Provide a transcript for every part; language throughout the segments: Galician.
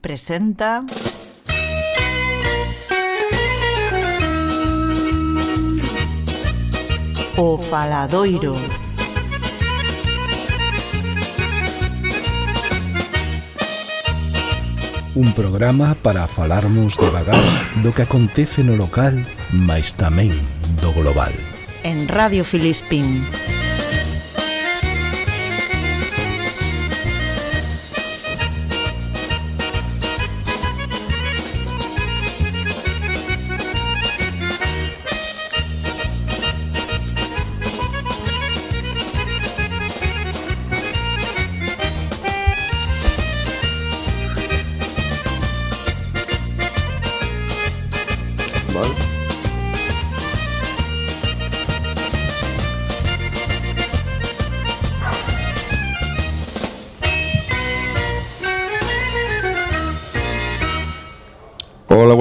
presenta O Faladoiro Un programa para falarmos devagar do que acontece no local, mais tamén do global. En Radio Filispín.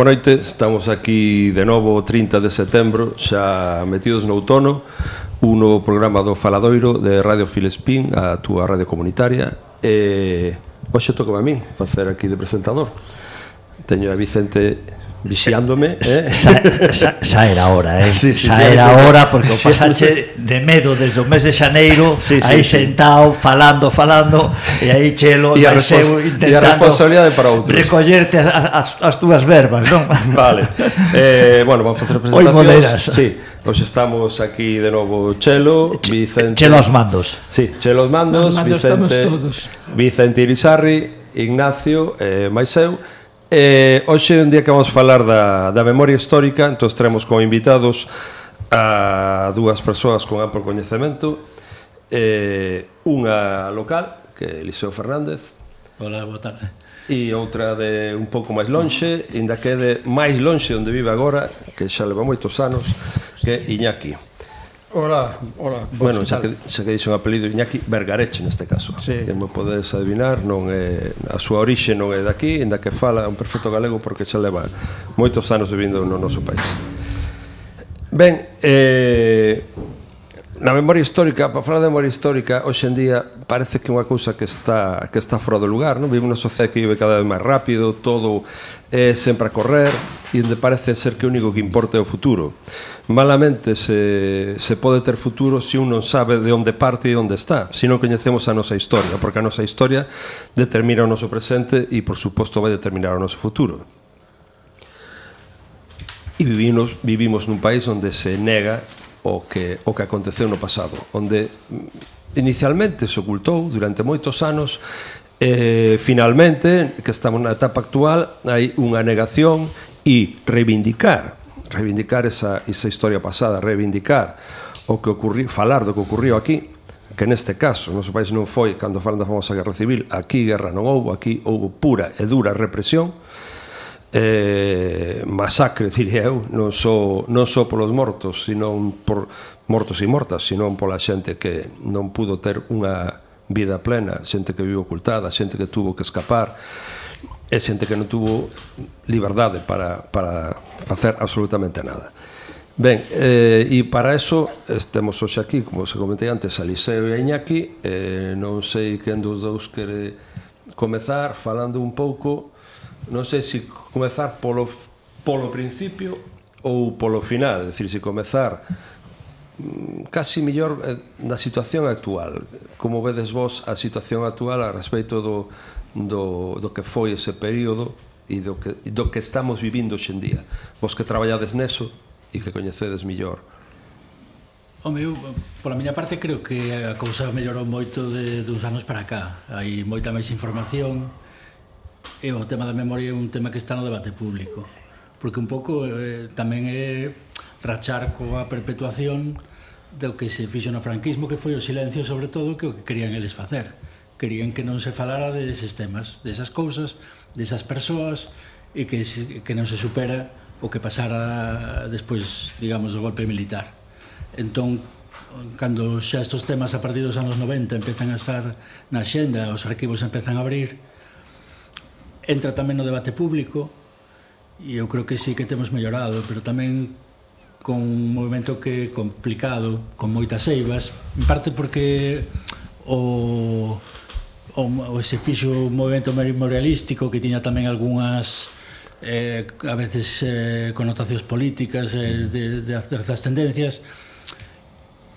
boa noite. Estamos aquí de novo 30 de setembro, xa metidos no outono, un novo programa do Faladoiro de Radio Filespín, a túa radio comunitaria. E hoxe toca a min facer aquí de presentador. Teño a Vicente vixiándome, eh? Xa, xa, xa era hora, eh? Sí, sí, xa era hora porque o pasache de medo desde o mes de xaneiro, sí, sí, aí sí. sentado falando, falando e aí chelo e a, seu intentando a responsabilidade para outros. Recollerte as, as, as túas verbas, non? Vale. Eh, bueno, vamos facer presentacións. Oi, Sí. Hoxe estamos aquí de novo Chelo, Vicente... Chelo aos mandos. Sí, Chelo os mandos, mandos Vicente... Todos. Vicente Irizarri, Ignacio, eh, Maiseu Eh, hoxe é un día que vamos falar da, da memoria histórica, entón traemos como invitados a dúas persoas con amplo coñecemento, eh, unha local, que é Eliseo Fernández. Hola, boa tarde. E outra de un pouco máis lonxe, inda que de máis lonxe onde vive agora, que xa leva moitos anos, que é Iñaki. Hola, hola. Bueno, xa que, xa que dixo o apelido Iñaki Bergareche neste caso. Sí. Que me podes adivinar, non é a súa orixe non é daqui, ainda que fala un perfecto galego porque xa leva moitos anos vivindo no noso país. Ben, eh, na memoria histórica, para falar de memoria histórica, hoxe en día parece que é unha cousa que está que está fora do lugar, non? Vivimos unha sociedade que vive cada vez máis rápido, todo é sempre a correr e onde parece ser que o único que importa é o futuro. Malamente se, se pode ter futuro se un non sabe de onde parte e onde está, se non coñecemos a nosa historia, porque a nosa historia determina o noso presente e, por suposto, vai determinar o noso futuro. E vivimos, vivimos nun país onde se nega o que, o que aconteceu no pasado, onde mm, inicialmente se ocultou durante moitos anos eh, finalmente, que estamos na etapa actual, hai unha negación e reivindicar, reivindicar esa, esa historia pasada, reivindicar o que ocurriu, falar do que ocurriu aquí, que neste caso, no noso país non foi cando falan da famosa guerra civil, aquí guerra non houbo, aquí houbo pura e dura represión, eh, masacre, diría eu, non só, non só polos mortos, sino por mortos e mortas, sino pola xente que non pudo ter unha vida plena, xente que vive ocultada, xente que tuvo que escapar, e xente que non tuvo liberdade para, para facer absolutamente nada. Ben, eh, e para eso estemos hoxe aquí, como se comentei antes, Aliseo e Iñaki, eh, non sei quen dos dous quere comezar falando un pouco, non sei se comezar polo, polo principio ou polo final, é dicir, se comezar Mm, casi mellor eh, na situación actual. Como vedes vos a situación actual a respecto do, do, do que foi ese período e do que, do que estamos vivindo hoxendía. Vos que traballades neso e que coñecedes mellor. Home, eu, pola miña parte, creo que a cousa mellorou moito de, de anos para cá. Hai moita máis información e o tema da memoria é un tema que está no debate público. Porque un pouco eh, tamén é... Eh, rachar coa perpetuación do que se fixo no franquismo, que foi o silencio sobre todo que o que querían eles facer. Querían que non se falara deses temas, desas cousas, desas persoas, e que, se, que non se supera o que pasara despois, digamos, do golpe militar. Entón, cando xa estes temas a partir dos anos 90 empezan a estar na xenda, os arquivos empezan a abrir, entra tamén no debate público, e eu creo que sí que temos mellorado, pero tamén con un movimento que complicado, con moitas eivas, en parte porque o, o, o se fixo un movimento memorialístico que tiña tamén algunhas eh, a veces eh, connotacións políticas eh, de, de certas tendencias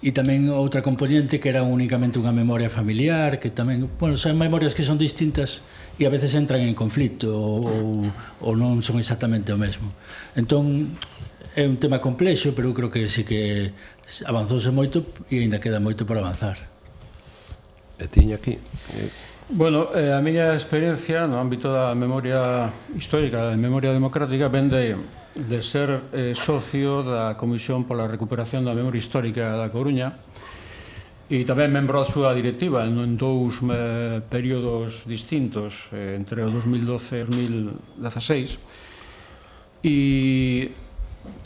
e tamén outra componente que era únicamente unha memoria familiar que tamén, bueno, son memorias que son distintas e a veces entran en conflito ou, ou non son exactamente o mesmo. Entón é un tema complexo, pero eu creo que sí que avanzouse moito e aínda queda moito por avanzar. E tiña aquí. Eh. Bueno, eh, a miña experiencia no ámbito da memoria histórica, da memoria democrática, vende de, de ser eh, socio da Comisión pola Recuperación da Memoria Histórica da Coruña e tamén membro da súa directiva en dous eh, períodos distintos, eh, entre o 2012 e o 2016. E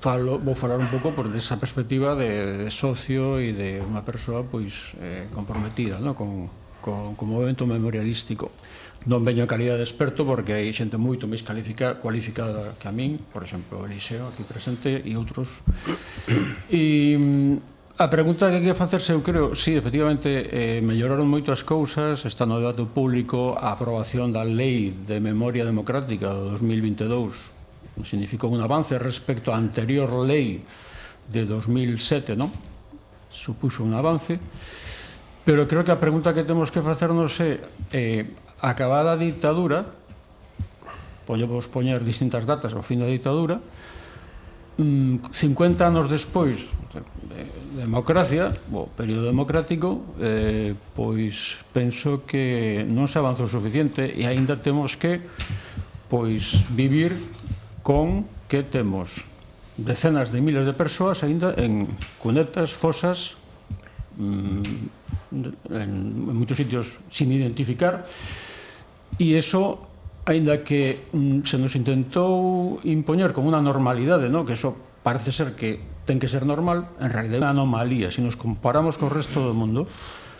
falo, vou falar un pouco por desa perspectiva de, de socio e de unha persoa pois eh, comprometida no? con, con, con movimento memorialístico non veño en calidad de experto porque hai xente moito máis califica, cualificada que a min, por exemplo, Eliseo aquí presente e outros. E mm, a pregunta que hai que facerse, eu creo, si sí, efectivamente eh, melloraron moito as cousas, está no debate público a aprobación da Lei de Memoria Democrática do 2022 significou un avance respecto á anterior lei de 2007, non? Supuxo un avance, pero creo que a pregunta que temos que facernos é eh, acabada a ditadura, podemos poñer distintas datas ao fin da ditadura, mm, 50 anos despois de democracia, o período democrático, eh, pois penso que non se avanzou suficiente e aínda temos que pois vivir con que temos decenas de miles de persoas aínda en cunetas, fosas, mm, en, en moitos sitios sin identificar, e iso aínda que mm, se nos intentou impoñer como unha normalidade, no? que eso parece ser que ten que ser normal, en realidad é unha anomalía. Se nos comparamos co resto do mundo,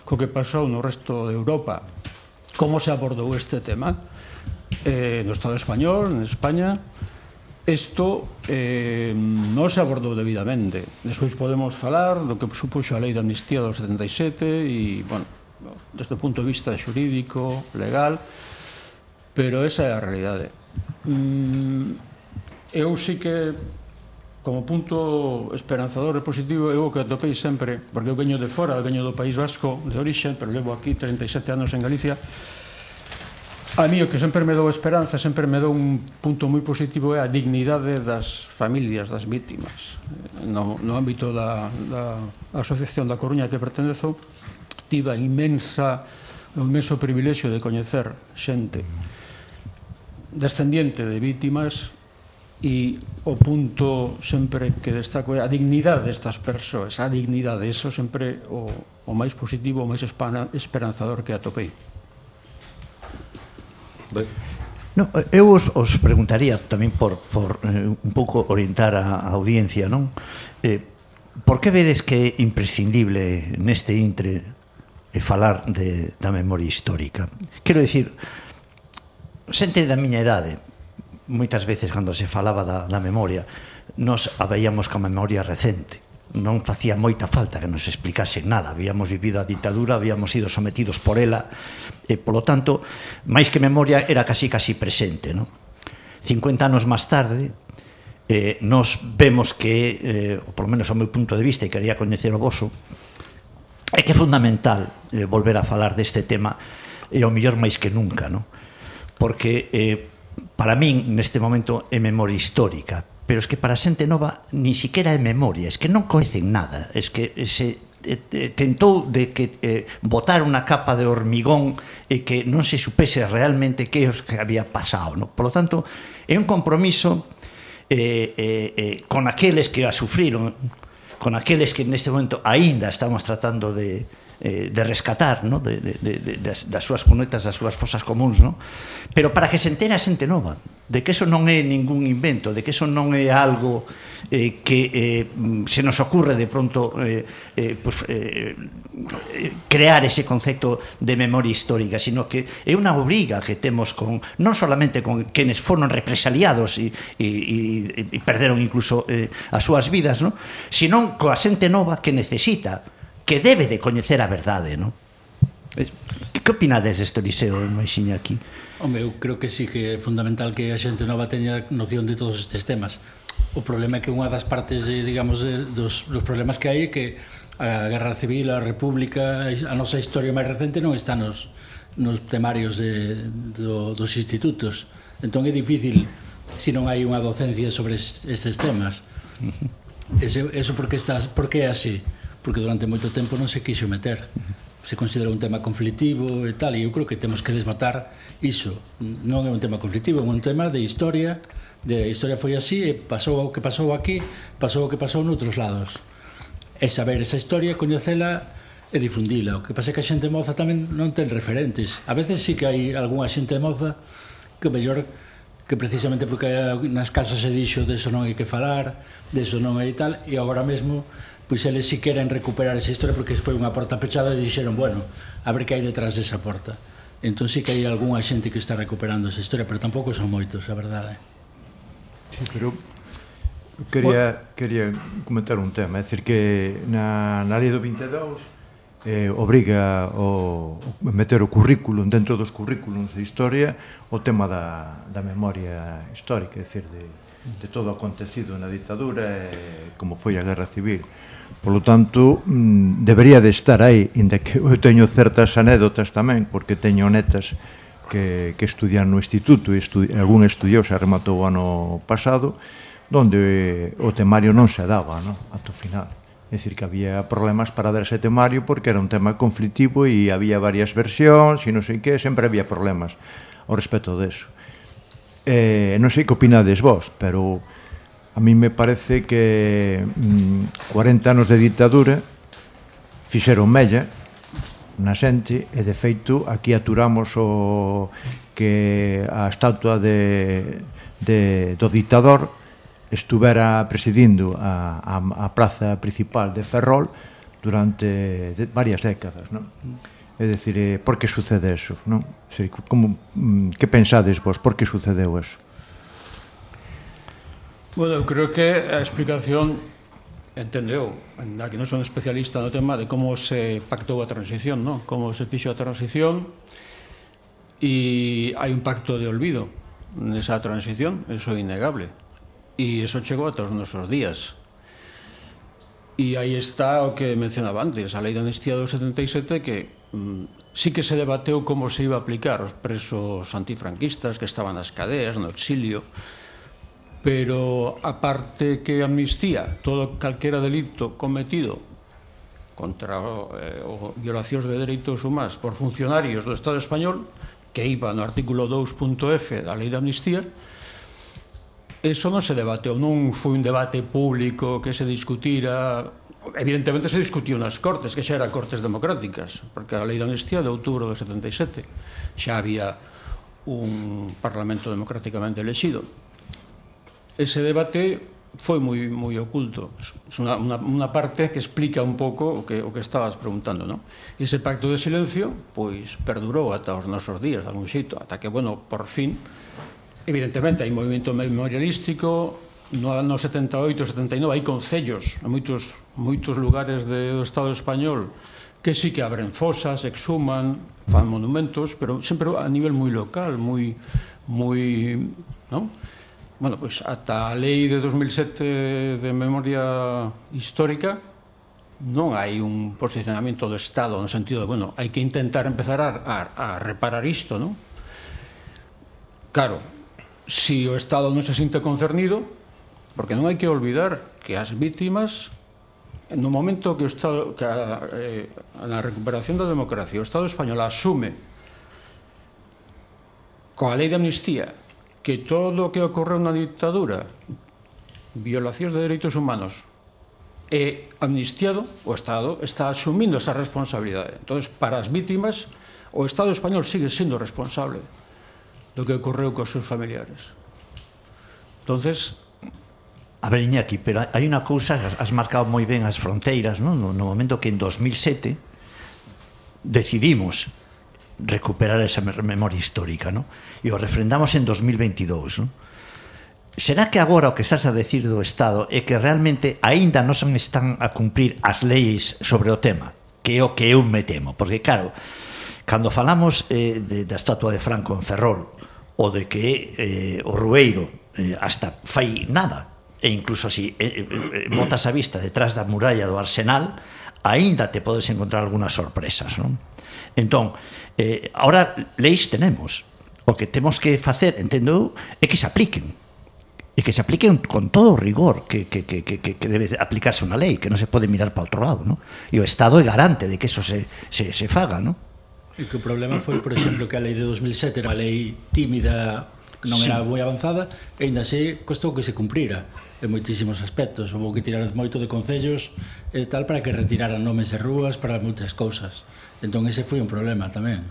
co que pasou no resto de Europa, como se abordou este tema, eh, no Estado español, en España, Isto eh, non se abordou debidamente. Despois podemos falar do que supuxo a lei de amnistía do 77 e, bueno, desde o punto de vista xurídico, legal, pero esa é a realidade. Mm, eu sí que, como punto esperanzador e positivo, eu o que atopei sempre, porque eu veño de fora, eu veño do País Vasco de orixe, pero levo aquí 37 anos en Galicia, A mí o que sempre me dou esperanza, sempre me dou un punto moi positivo é a dignidade das familias, das vítimas. No, no ámbito da, da Asociación da Coruña que pertenezo, tiva inmensa o imenso privilexio de coñecer xente descendiente de vítimas e o punto sempre que destaco é a dignidade destas persoas, a dignidade, eso sempre o, o máis positivo, o máis esperanzador que atopei. Ben. No, eu os, os preguntaría tamén por, por eh, un pouco orientar a, a audiencia, non? Eh, por que vedes que é imprescindible neste intre e falar de, da memoria histórica? Quero dicir, xente da miña idade, moitas veces cando se falaba da, da memoria, nos a veíamos memoria recente non facía moita falta que nos explicasen nada. Habíamos vivido a ditadura, habíamos sido sometidos por ela, e polo tanto, máis que memoria era casi casi presente, non? 50 anos máis tarde, eh, nos vemos que, eh, ou polo menos ao meu punto de vista, e quería coñecer o vosso, é que é fundamental eh, volver a falar deste tema, e ao mellor máis que nunca, non? Porque eh, para min neste momento é memoria histórica, pero es que para xente nova ni siquiera é memoria, es que non coñecen nada, es que se eh, eh, tentou de que eh, botar unha capa de hormigón e que non se supese realmente que os que había pasado, no? Por lo tanto, é un compromiso eh, eh, eh, con aqueles que a sufriron, con aqueles que neste momento aínda estamos tratando de, eh, de rescatar no? de, de, de, de, das, das súas cunetas, das súas fosas comuns, no? pero para que se entera a xente nova de que eso non é ningún invento, de que eso non é algo eh, que eh, se nos ocurre de pronto eh, eh, pues, eh, crear ese concepto de memoria histórica, sino que é unha obriga que temos con non solamente con quenes foron represaliados e, e, e, e perderon incluso eh, as súas vidas, no? sino coa xente nova que necesita, que debe de coñecer a verdade, non? Eh, que opinades deste Liceo, Maixiña, aquí? Home, eu creo que sí que é fundamental que a xente nova teña noción de todos estes temas. O problema é que unha das partes, de, digamos, de, dos, dos problemas que hai é que a Guerra Civil, a República, a nosa historia máis recente non está nos, nos temarios de, do, dos institutos. Entón é difícil se non hai unha docencia sobre estes temas. Ese, eso porque está, porque é así? Porque durante moito tempo non se quixo meter. Uh -huh se considera un tema conflictivo e tal, e eu creo que temos que desmatar iso. Non é un tema conflictivo, é un tema de historia, de a historia foi así e pasou o que pasou aquí, pasou o que pasou noutros lados. É saber esa historia, coñecela e difundila. O que pasa é que a xente moza tamén non ten referentes. A veces sí que hai algunha xente moza que mellor que precisamente porque nas casas se dixo de eso non hai que falar, de eso non hai tal, e agora mesmo pois eles si queren recuperar esa historia porque foi unha porta pechada e dixeron, bueno, a ver que hai detrás desa porta. Entón sí que hai algunha xente que está recuperando esa historia, pero tampouco son moitos, a verdade. ¿eh? Sí, pero quería, quería comentar un tema, é dicir que na, na área do 22 eh, obriga o, o meter o currículum dentro dos currículums de historia o tema da, da memoria histórica, é dicir, de, de todo o acontecido na ditadura e como foi a guerra civil. Por lo tanto, mm, debería de estar aí, inda que eu teño certas anécdotas tamén, porque teño netas que, que estudian no instituto, e estudi algún estudiosa rematou o ano pasado, donde o temario non se daba, no? Ato final. É dicir, que había problemas para darse temario porque era un tema conflictivo e había varias versións e non sei que, sempre había problemas ao respecto deso. Eh, non sei que opinades vos, pero a mí me parece que mm, 40 anos de ditadura fixeron mella na xente e de feito aquí aturamos o que a estatua de, de, do ditador estuvera presidindo a, a, a plaza principal de Ferrol durante de, varias décadas, non? É dicir, eh, por que sucede eso, non? É dicir, como, mm, que pensades vos, por que sucedeu eso? Bueno, eu creo que a explicación entendeu, na que non son especialista no tema de como se pactou a transición, non? Como se fixo a transición e hai un pacto de olvido nesa transición, eso é innegable. E eso chegou ata os nosos días. E aí está o que mencionaba antes, a lei de amnistía do 77 que mm, sí que se debateu como se iba a aplicar os presos antifranquistas que estaban nas cadeas, no exilio, pero aparte que amnistía todo calquera delito cometido contra eh, o violacións de dereitos humanos por funcionarios do Estado español que iba no artículo 2.f da Lei de Amnistía eso non se debate ou non foi un debate público que se discutira. Evidentemente se discutiu nas cortes que xa eran cortes democráticas porque a Lei de Amnistía de outubro do 77 xa había un parlamento democráticamente elexido ese debate foi moi moi oculto. É unha, unha, unha parte que explica un pouco o que o que estabas preguntando, non? Ese pacto de silencio pois perdurou ata os nosos días, de algún xeito, ata que bueno, por fin evidentemente hai movimento memorialístico no ano 78, 79 hai concellos en moitos moitos lugares de, do Estado español que sí que abren fosas, exhuman, fan monumentos, pero sempre a nivel moi local, moi moi, non? bueno, pois ata a lei de 2007 de memoria histórica non hai un posicionamento do Estado no sentido de, bueno, hai que intentar empezar a, a, a reparar isto, non? Claro, se si o Estado non se sinte concernido, porque non hai que olvidar que as vítimas no momento que o Estado que a, eh, na recuperación da democracia o Estado español asume coa lei de amnistía que todo o que ocorreu na dictadura violacións de dereitos humanos e amnistiado, o Estado está asumindo esa responsabilidade. Entón, para as vítimas, o Estado español sigue sendo responsable do que ocorreu cos seus familiares. Entonces, A ver, Iñaki, pero hai unha cousa, has marcado moi ben as fronteiras, non? No momento que en 2007 decidimos recuperar esa memoria histórica, ¿no? E o refrendamos en 2022, ¿no? Será que agora o que estás a decir do Estado é que realmente aínda non están a cumprir as leis sobre o tema, que é o que eu me temo, porque claro, cando falamos eh, de, da estatua de Franco en Ferrol, o de que eh, o Rueiro eh, hasta fai nada, e incluso así eh, eh, eh botas a vista detrás da muralla do Arsenal, aínda te podes encontrar algunhas sorpresas, non? Entón, eh, ahora leis tenemos. O que temos que facer, entendo, é que se apliquen e que se apliquen con todo o rigor que, que, que, que, que debe aplicarse unha lei, que non se pode mirar para outro lado, ¿no? e o Estado é garante de que eso se, se, se faga. ¿no? E que o problema foi, por exemplo, que a lei de 2007 era unha lei tímida, non sí. era moi avanzada, e ainda así costou que se cumprira en moitísimos aspectos. Houve que tirar moito de concellos e tal para que retiraran nomes de rúas para moitas cousas. Entón ese foi un problema tamén.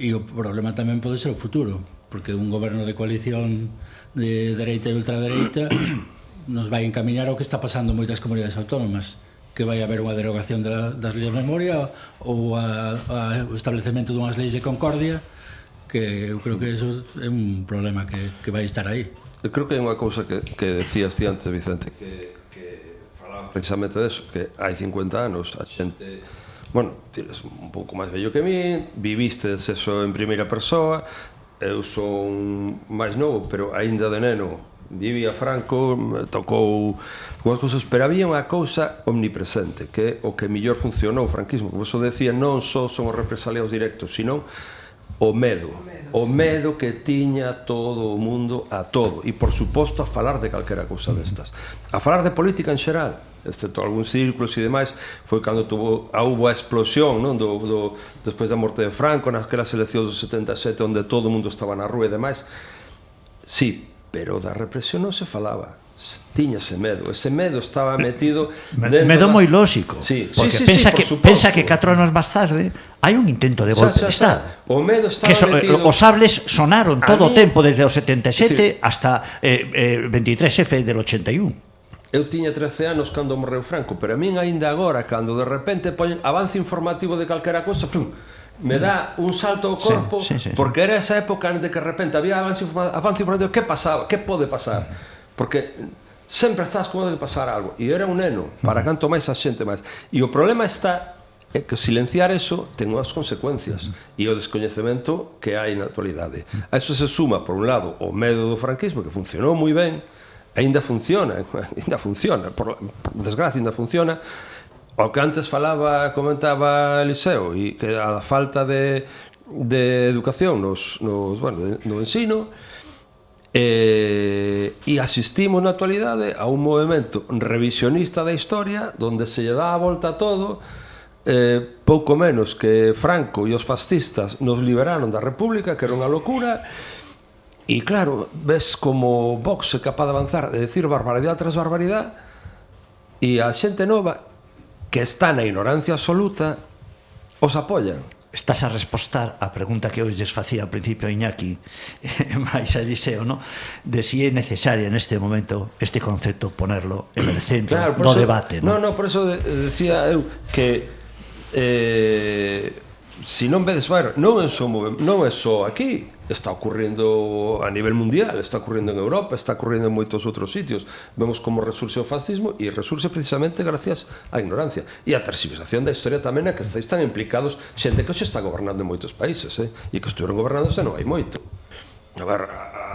E o problema tamén pode ser o futuro, porque un goberno de coalición de dereita e ultradereita nos vai encamiñar ao que está pasando en moitas comunidades autónomas que vai haber unha derogación da, das leis de memoria ou a, a o establecemento dunhas leis de concordia que eu creo que eso é un problema que, que vai estar aí Eu creo que é unha cousa que, que decías ti antes, Vicente que, que falaba precisamente deso que hai 50 anos a xente bueno, tires un pouco máis vello que min, vivistes eso en primeira persoa, eu son máis novo, pero aínda de neno vivía Franco, tocou unhas cousas, pero había unha cousa omnipresente, que o que mellor funcionou o franquismo, como eso decía, non só son os represaliados directos, sino o medo. O medo o medo que tiña todo o mundo a todo. E por suposto a falar de calquera cousa destas. A falar de política en xeral excepto algúns círculos e demais foi cando tuvo, a hubo a explosión non? Do, do, despois da morte de Franco nasquelas eleccións do 77 onde todo o mundo estaba na rúa e demais. Sí, pero da represión non se falaba tiñase medo. Ese medo estaba metido dentro medo da... moi lóxico sí. porque sí, sí, pensa sí, que suposto. pensa que 4 anos máis tarde hai un intento de golpe xa, xa, xa. Estado. O medo estaba que so, metido. Eh, os sables sonaron todo mí... o tempo desde o 77 sí. hasta eh, eh, 23F del 81. Eu tiña 13 anos cando morreu Franco, pero a min aínda agora cando de repente poñen avance informativo de calquera cosa, plum, me dá un salto ao corpo sí, sí, sí. porque era esa época onde que de repente había avance, avance informativo, que pasaba, que pode pasar? Porque sempre estás como de pasar algo. E era un neno, para canto máis a xente máis. E o problema está é que silenciar eso ten unhas consecuencias e o descoñecemento que hai na actualidade. A eso se suma por un lado o medo do franquismo que funcionou moi ben ainda funciona ainda funciona por, por desgracia ainda funciona. O que antes falaba, comentaba Eliseo, e que a falta de, de educación nos, nos, bueno, no ensino, E, e asistimos na actualidade a un movimento revisionista da historia donde se lle dá a volta a todo eh, pouco menos que Franco e os fascistas nos liberaron da República que era unha locura e claro, ves como Vox é capaz de avanzar de decir barbaridade tras barbaridade e a xente nova que está na ignorancia absoluta os apoian estás a respostar a pregunta que hoxe lles facía ao principio a Iñaki máis a Eliseo, no? de si é necesaria neste momento este concepto ponerlo en el centro claro, do eso, debate. No, no, no por eso de, eh, decía eu que eh, si non vedes, bueno, non é só, non é só aquí, está ocurrindo a nivel mundial, está ocurrindo en Europa, está ocurrindo en moitos outros sitios. Vemos como resurxe o fascismo e resurxe precisamente gracias á ignorancia e á tersivización da historia tamén a que estáis tan implicados xente que hoxe está gobernando en moitos países, eh? e que estuveron gobernando xa non hai moito. A ver, a, a,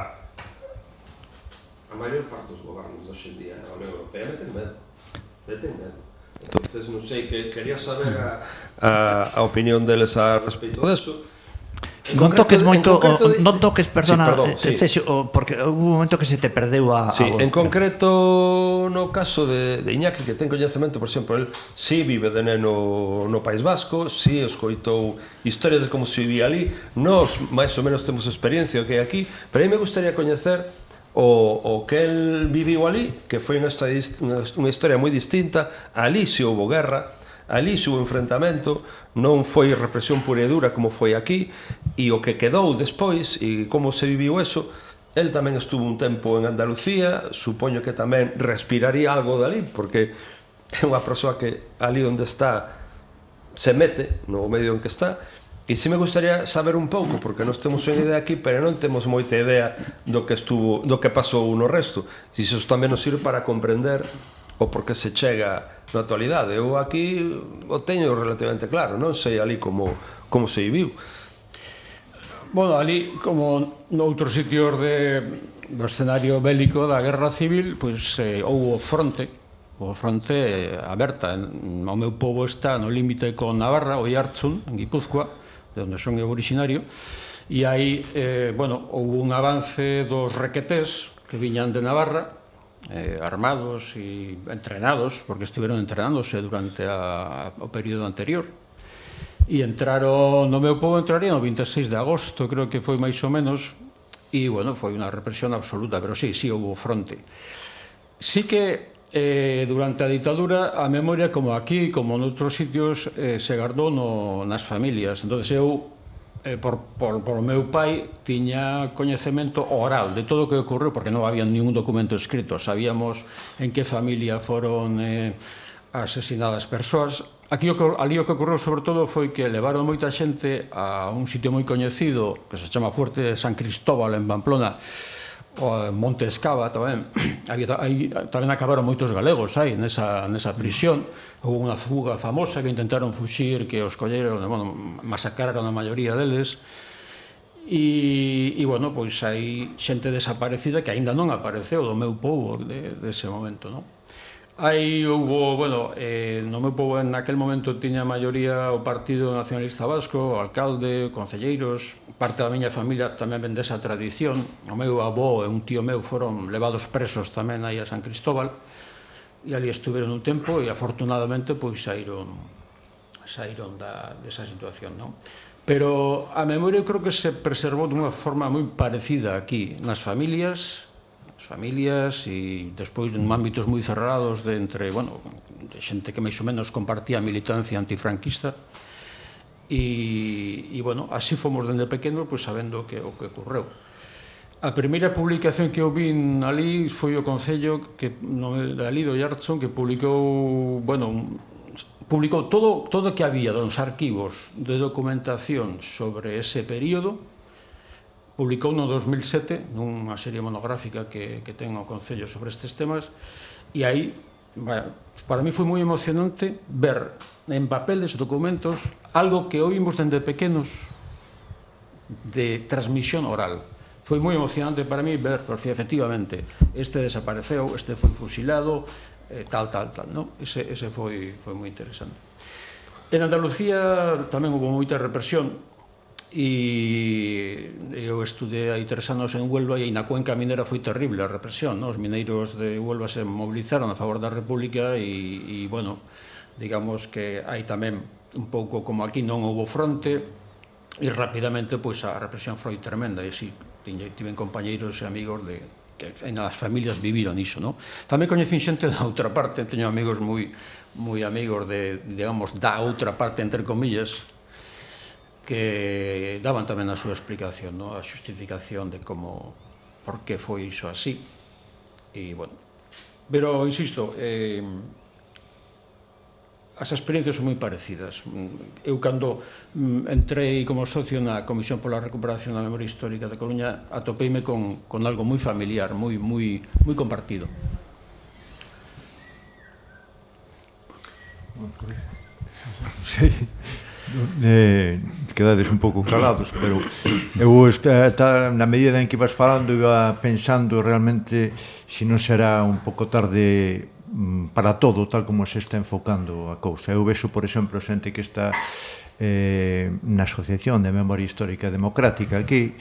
a maior parte dos gobernos hoxe en día na Unión Europea meten medo. Meten medo. Entonces, non sei, que quería saber a, a, a opinión deles a respecto deso. eso. Non toques moito, o, de... non toques, perdona, sí, perdón, eh, sí. Tesio, o, porque houve un momento que se te perdeu a, sí, a voz. En concreto, no caso de, de Iñaki, que ten coñecemento, por exemplo, el si sí, vive de neno no País Vasco, si sí, escoitou historias de como se vivía ali, nós máis ou menos temos experiencia que aquí, pero aí me gustaría coñecer o, o que el viviu ali, que foi unha, unha historia moi distinta, ali se houve guerra, Alí o enfrentamento non foi represión pura e dura como foi aquí e o que quedou despois e como se viviu eso El tamén estuvo un tempo en Andalucía, supoño que tamén respiraría algo dali, porque é unha persoa que ali onde está se mete, no medio en que está, E se me gustaría saber un pouco, porque nós temos unha idea aquí, pero non temos moita idea do que estuvo, do que pasou no resto. E iso tamén nos sirve para comprender o por que se chega na actualidade. Eu aquí o teño relativamente claro, non sei ali como como se viviu. Bueno, ali como noutros sitios de do escenario bélico da Guerra Civil, pois eh, houve fronte, o fronte aberta. O meu povo está no límite con Navarra, o Iartzun, en Guipúzcoa, de onde son eu originario, e aí, eh, bueno, houve un avance dos requetés que viñan de Navarra, eh, armados e entrenados, porque estiveron entrenándose durante a, o período anterior, e entraron, no meu povo entrarían o 26 de agosto, creo que foi máis ou menos, e, bueno, foi unha represión absoluta, pero sí, sí, houve fronte. Sí que eh, durante a ditadura a memoria como aquí como noutros sitios eh, se guardou no, nas familias entonces eu eh, por, por, por meu pai tiña coñecemento oral de todo o que ocorreu, porque non había ningún documento escrito. Sabíamos en que familia foron eh, asesinadas persoas. Aquí o que, ali o que ocorreu sobre todo foi que levaron moita xente a un sitio moi coñecido que se chama Fuerte San Cristóbal en Pamplona, o Monte Escava tamén. Había, aí, tamén acabaron moitos galegos aí nesa, nesa prisión. Houve unha fuga famosa que intentaron fuxir que os colleron, bueno, masacraron a maioría deles. E, e bueno, pois hai xente desaparecida que aínda non apareceu do meu povo de, dese momento, non? Aí houbo, bueno, eh, no meu povo naquel momento tiña a maioría o Partido Nacionalista Vasco, o alcalde, concelleiros, parte da miña familia tamén vende esa tradición. O meu avó e un tío meu foron levados presos tamén aí a San Cristóbal e ali estuveron un tempo e afortunadamente pois saíron saíron da desa situación, non? Pero a memoria creo que se preservou dunha forma moi parecida aquí nas familias, familias e despois en ámbitos moi cerrados de entre, bueno, de xente que máis ou menos compartía a militancia antifranquista e, e bueno, así fomos dende pequeno pois, sabendo que, o que ocorreu. A primeira publicación que eu vin ali foi o Concello que no, de ali do Yartson que publicou, bueno, publicou todo todo o que había dos arquivos de documentación sobre ese período publicou no 2007 nunha serie monográfica que, que ten o Concello sobre estes temas e aí, bueno, para mí foi moi emocionante ver en papeles, documentos, algo que oímos dende pequenos de transmisión oral. Foi moi emocionante para mí ver, porque efectivamente, este desapareceu, este foi fusilado, eh, tal, tal, tal. No? Ese, ese foi, foi moi interesante. En Andalucía tamén hubo moita represión, e eu estudei aí tres anos en Huelva e na cuenca minera foi terrible a represión, no? os mineiros de Huelva se mobilizaron a favor da República e, e bueno, digamos que hai tamén un pouco como aquí non houbo fronte e rapidamente pois a represión foi tremenda e si tiñe, tiven compañeiros e amigos de que en as familias viviron iso, no? Tamén coñecín xente da outra parte, teño amigos moi moi amigos de, digamos, da outra parte entre comillas, que daban tamén a súa explicación, no? a xustificación de como por que foi iso así. E, bueno, pero, insisto, eh, as experiencias son moi parecidas. Eu cando mm, entrei como socio na Comisión pola Recuperación da Memoria Histórica da Coruña, atopeime con, con algo moi familiar, moi, moi, moi compartido. Sí eh, quedades un pouco calados pero eu está, está, na medida en que vas falando iba pensando realmente se si non será un pouco tarde mm, para todo tal como se está enfocando a cousa. Eu vexo por exemplo xente que está eh, na Asociación de Memoria Histórica Democrática aquí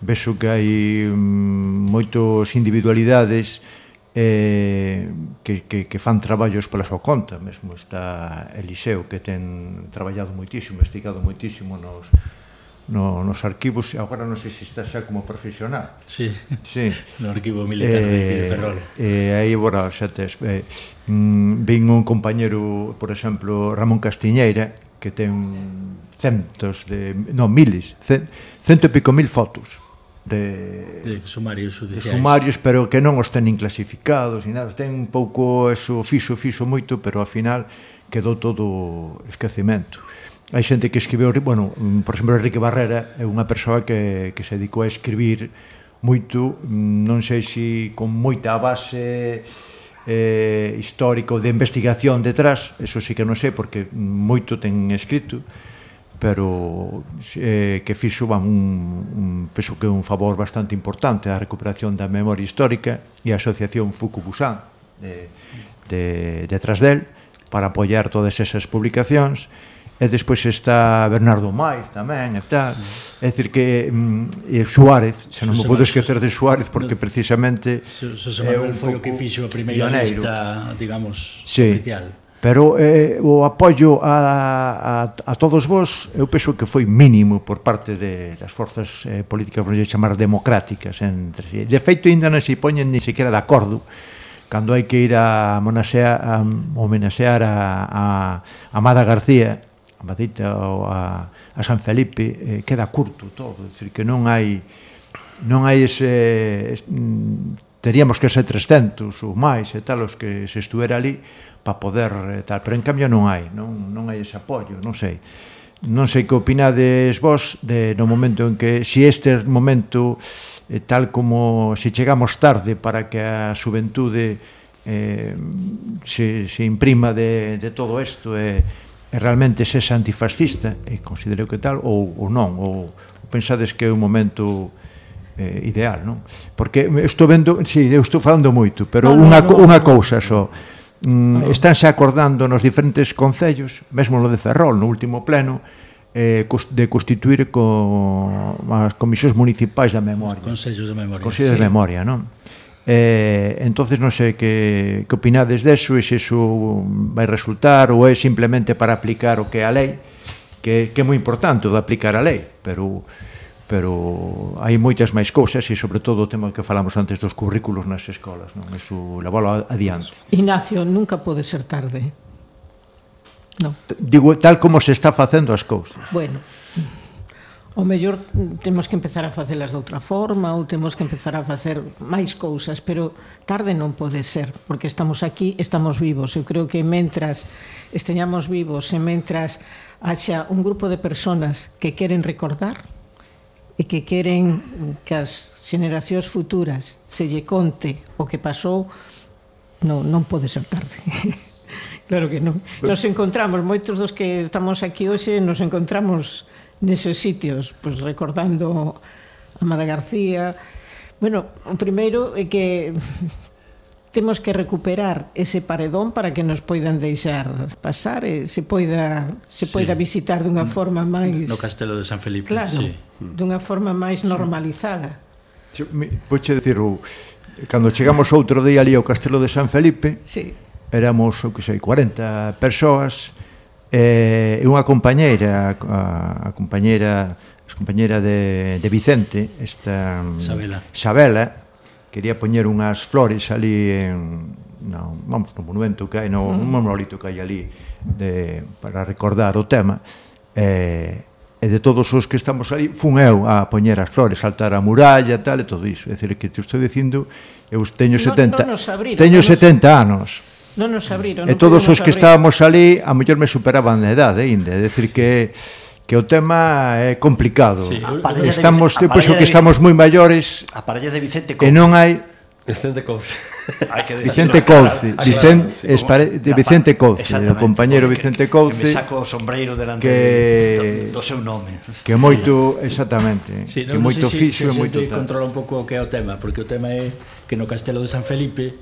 vexo que hai mm, moitos individualidades que eh, que, que, que fan traballos pola súa conta, mesmo está Eliseo que ten traballado moitísimo, investigado moitísimo nos, no, nos arquivos, e agora non sei se está xa como profesional. Sí, sí. no arquivo militar eh, de Ferrol. Eh, aí, bora, xa tes, eh, mm, vin un compañero, por exemplo, Ramón Castiñeira, que ten centos de, non, miles, cento e pico mil fotos de, de sumarios judiciais. De sumarios, pero que non os teñen clasificados, e nada. Ten un pouco eso, fixo, fixo moito, pero ao final quedou todo esquecimento. Hai xente que escribeu, bueno, mm, por exemplo, Enrique Barrera é unha persoa que, que se dedicou a escribir moito, mm, non sei se con moita base eh, histórico de investigación detrás, eso sí que non sei, porque moito ten escrito, pero eh, que fixo van un, un penso que un favor bastante importante á recuperación da memoria histórica e a asociación Fukubusan de, de, detrás del para apoiar todas esas publicacións. E despois está Bernardo Maiz tamén e tal. É dicir que mm, e Suárez se non me podo esquecer de Suárez porque precisamente José Manuel é un foi o que fixo a primeira lista digamos sí. oficial pero eh, o apoio a, a, a todos vos eu penso que foi mínimo por parte de, das forzas eh, políticas vamos chamar democráticas entre si. de feito ainda non se poñen ni sequera de acordo cando hai que ir a, monasea, a homenaxear a, a, a Amada García a Madita ou a, a San Felipe eh, queda curto todo decir, que non hai non hai ese, mm, teríamos que ser 300 ou máis e tal os que se estuera ali para poder eh, tal, pero en cambio non hai, non, non hai ese apoio, non sei. Non sei que opinades vos de, no momento en que, si este momento, eh, tal como se chegamos tarde para que a xuventude eh, se, se imprima de, de todo isto e, eh, e realmente se antifascista, e eh, considero que tal, ou, ou non, ou, ou pensades que é un momento eh, ideal, non? Porque estou vendo, si, sí, eu estou falando moito, pero no, unha, no, no. unha cousa só. So mm, estánse acordando nos diferentes concellos, mesmo no de Ferrol, no último pleno, eh, de constituir co, as comisións municipais da memoria. Os consellos de memoria. Consellos sí. de memoria, non? Eh, entonces non sei que, que opinades deso e se iso vai resultar ou é simplemente para aplicar o que é a lei que, que é moi importante o de aplicar a lei pero pero hai moitas máis cousas e sobre todo o tema que falamos antes dos currículos nas escolas, non? Eso leválo adiante. Ignacio, nunca pode ser tarde. Eh? Non. Digo, tal como se está facendo as cousas. Bueno. O mellor temos que empezar a facelas de outra forma ou temos que empezar a facer máis cousas, pero tarde non pode ser, porque estamos aquí, estamos vivos. Eu creo que mentras esteñamos vivos e mentras haxa un grupo de personas que queren recordar, e que queren que as xeneracións futuras se lle conte o que pasou, non, non pode ser tarde. claro que non. Nos encontramos, moitos dos que estamos aquí hoxe, nos encontramos neses sitios, pois recordando a Mara García. Bueno, o primeiro é que temos que recuperar ese paredón para que nos poidan deixar pasar e se poida se poida sí. visitar dunha forma máis no castelo de San Felipe, claro, sí. dunha forma máis normalizada. Sí. Poche dicir, cando chegamos outro día ali ao castelo de San Felipe, sí. éramos, o que sei, 40 persoas e eh, unha compañeira, a, a compañeira, a compañeira de, de Vicente, esta mm, Sabela, Sabela quería poñer unhas flores ali en no, vamos, no monumento que hai, no, un monolito que hai ali de, para recordar o tema eh, e de todos os que estamos ali fun eu a poñer as flores, saltar a muralla tal e todo iso, é dicir que te estou dicindo eu teño non, 70 no abriron, teño nos... 70 anos. Non nos abriron, e todos os que estábamos ali a mellor me superaban a edade ainda, é dicir que que o tema é complicado. Sí, estamos, pois, de, pois que estamos moi maiores. A parella de Vicente Couce. E non hai Vicente Couce. Hai que Vicente Couce, Vicente, sí, de Vicente Couce, o compañeiro Vicente Couce. Que, que, me saco o sombreiro delante que, do, do seu nome. Que moito, exactamente, sí, no, que moito no sé fixo e moito tal. controla un pouco o que é o tema, porque o tema é que no Castelo de San Felipe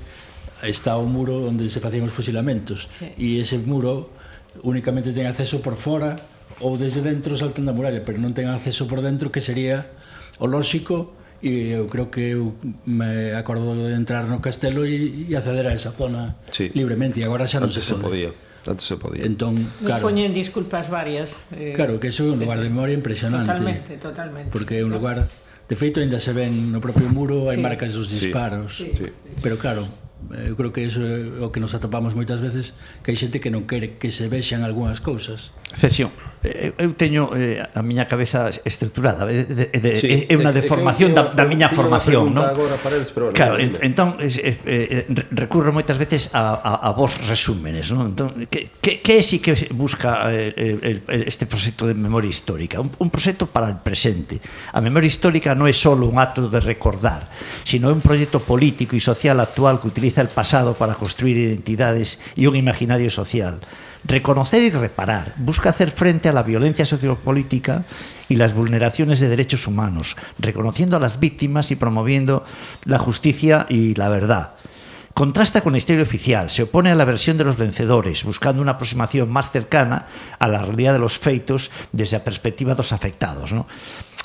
está o muro onde se facían os fusilamentos sí. e ese muro únicamente ten acceso por fora ou desde dentro saltan da muralla, pero non ten acceso por dentro que sería o lóxico e eu creo que eu me acordo de entrar no castelo e, e acceder a esa zona sí. libremente e agora xa non Antes se, se podía. Antes se podía. Entón, claro, Nos poñen disculpas varias. Eh, claro, que eso é un lugar de memoria impresionante. Totalmente, totalmente. Porque é un lugar... De feito, ainda se ven no propio muro, hai sí. marcas dos disparos. Sí. Sí. Pero claro, eu creo que eso é o que nos atopamos moitas veces, que hai xente que non quere que se vexan algunhas cousas. Cesión eu teño eh, a miña cabeza estruturada, de, de, de, sí, é unha deformación da, da miña formación, non? Agora para eles, pero claro, en, entón es, es, eh, recurro moitas veces a, a, a vos resúmenes, non? Entón, que, que, que si que busca eh, el, este proxecto de memoria histórica? Un, un proxecto para el presente. A memoria histórica non é só un acto de recordar, sino é un proxecto político e social actual que utiliza el pasado para construir identidades e un imaginario social reconocer y reparar, busca hacer frente a la violencia sociopolítica y las vulneraciones de derechos humanos, reconociendo a las víctimas y promoviendo la justicia y la verdad. Contrasta con la historia oficial, se opone a la versión de los vencedores, buscando una aproximación más cercana a la realidad de los feitos desde a perspectiva dos afectados. ¿no?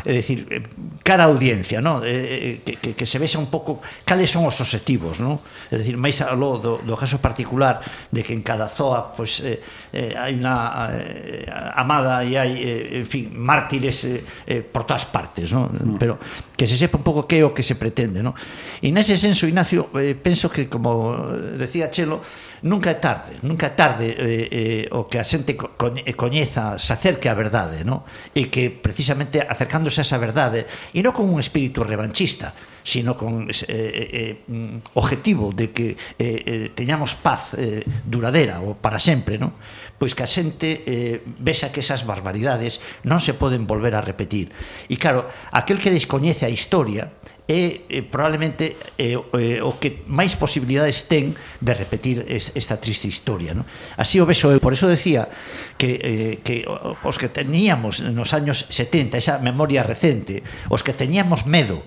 é dicir, eh, cara a audiencia, no? Eh, eh, eh, que, que, que se vexa un pouco cales son os objetivos, no? É dicir, máis aló do, do caso particular de que en cada zoa pois, eh, eh, hai unha eh, amada e hai, eh, en fin, mártires eh, eh, por todas partes, no? No. Pero que se sepa un pouco que é o que se pretende, No? E nese senso, Ignacio, eh, penso que, como decía Chelo, nunca é tarde, nunca é tarde eh, eh, o que a xente eh, coñeza, se acerque á verdade, no? E que precisamente acercándose a esa verdade, e non con un espírito revanchista, sino con eh, eh, eh mm, objetivo de que eh, eh, teñamos paz eh, duradera ou para sempre, no? pois que a xente eh, vexa que esas barbaridades non se poden volver a repetir. E claro, aquel que descoñece a historia é eh, probablemente é, é, o que máis posibilidades ten de repetir es, esta triste historia non? así o vexo eu, por eso decía que, eh, que os que teníamos nos anos 70 esa memoria recente os que teníamos medo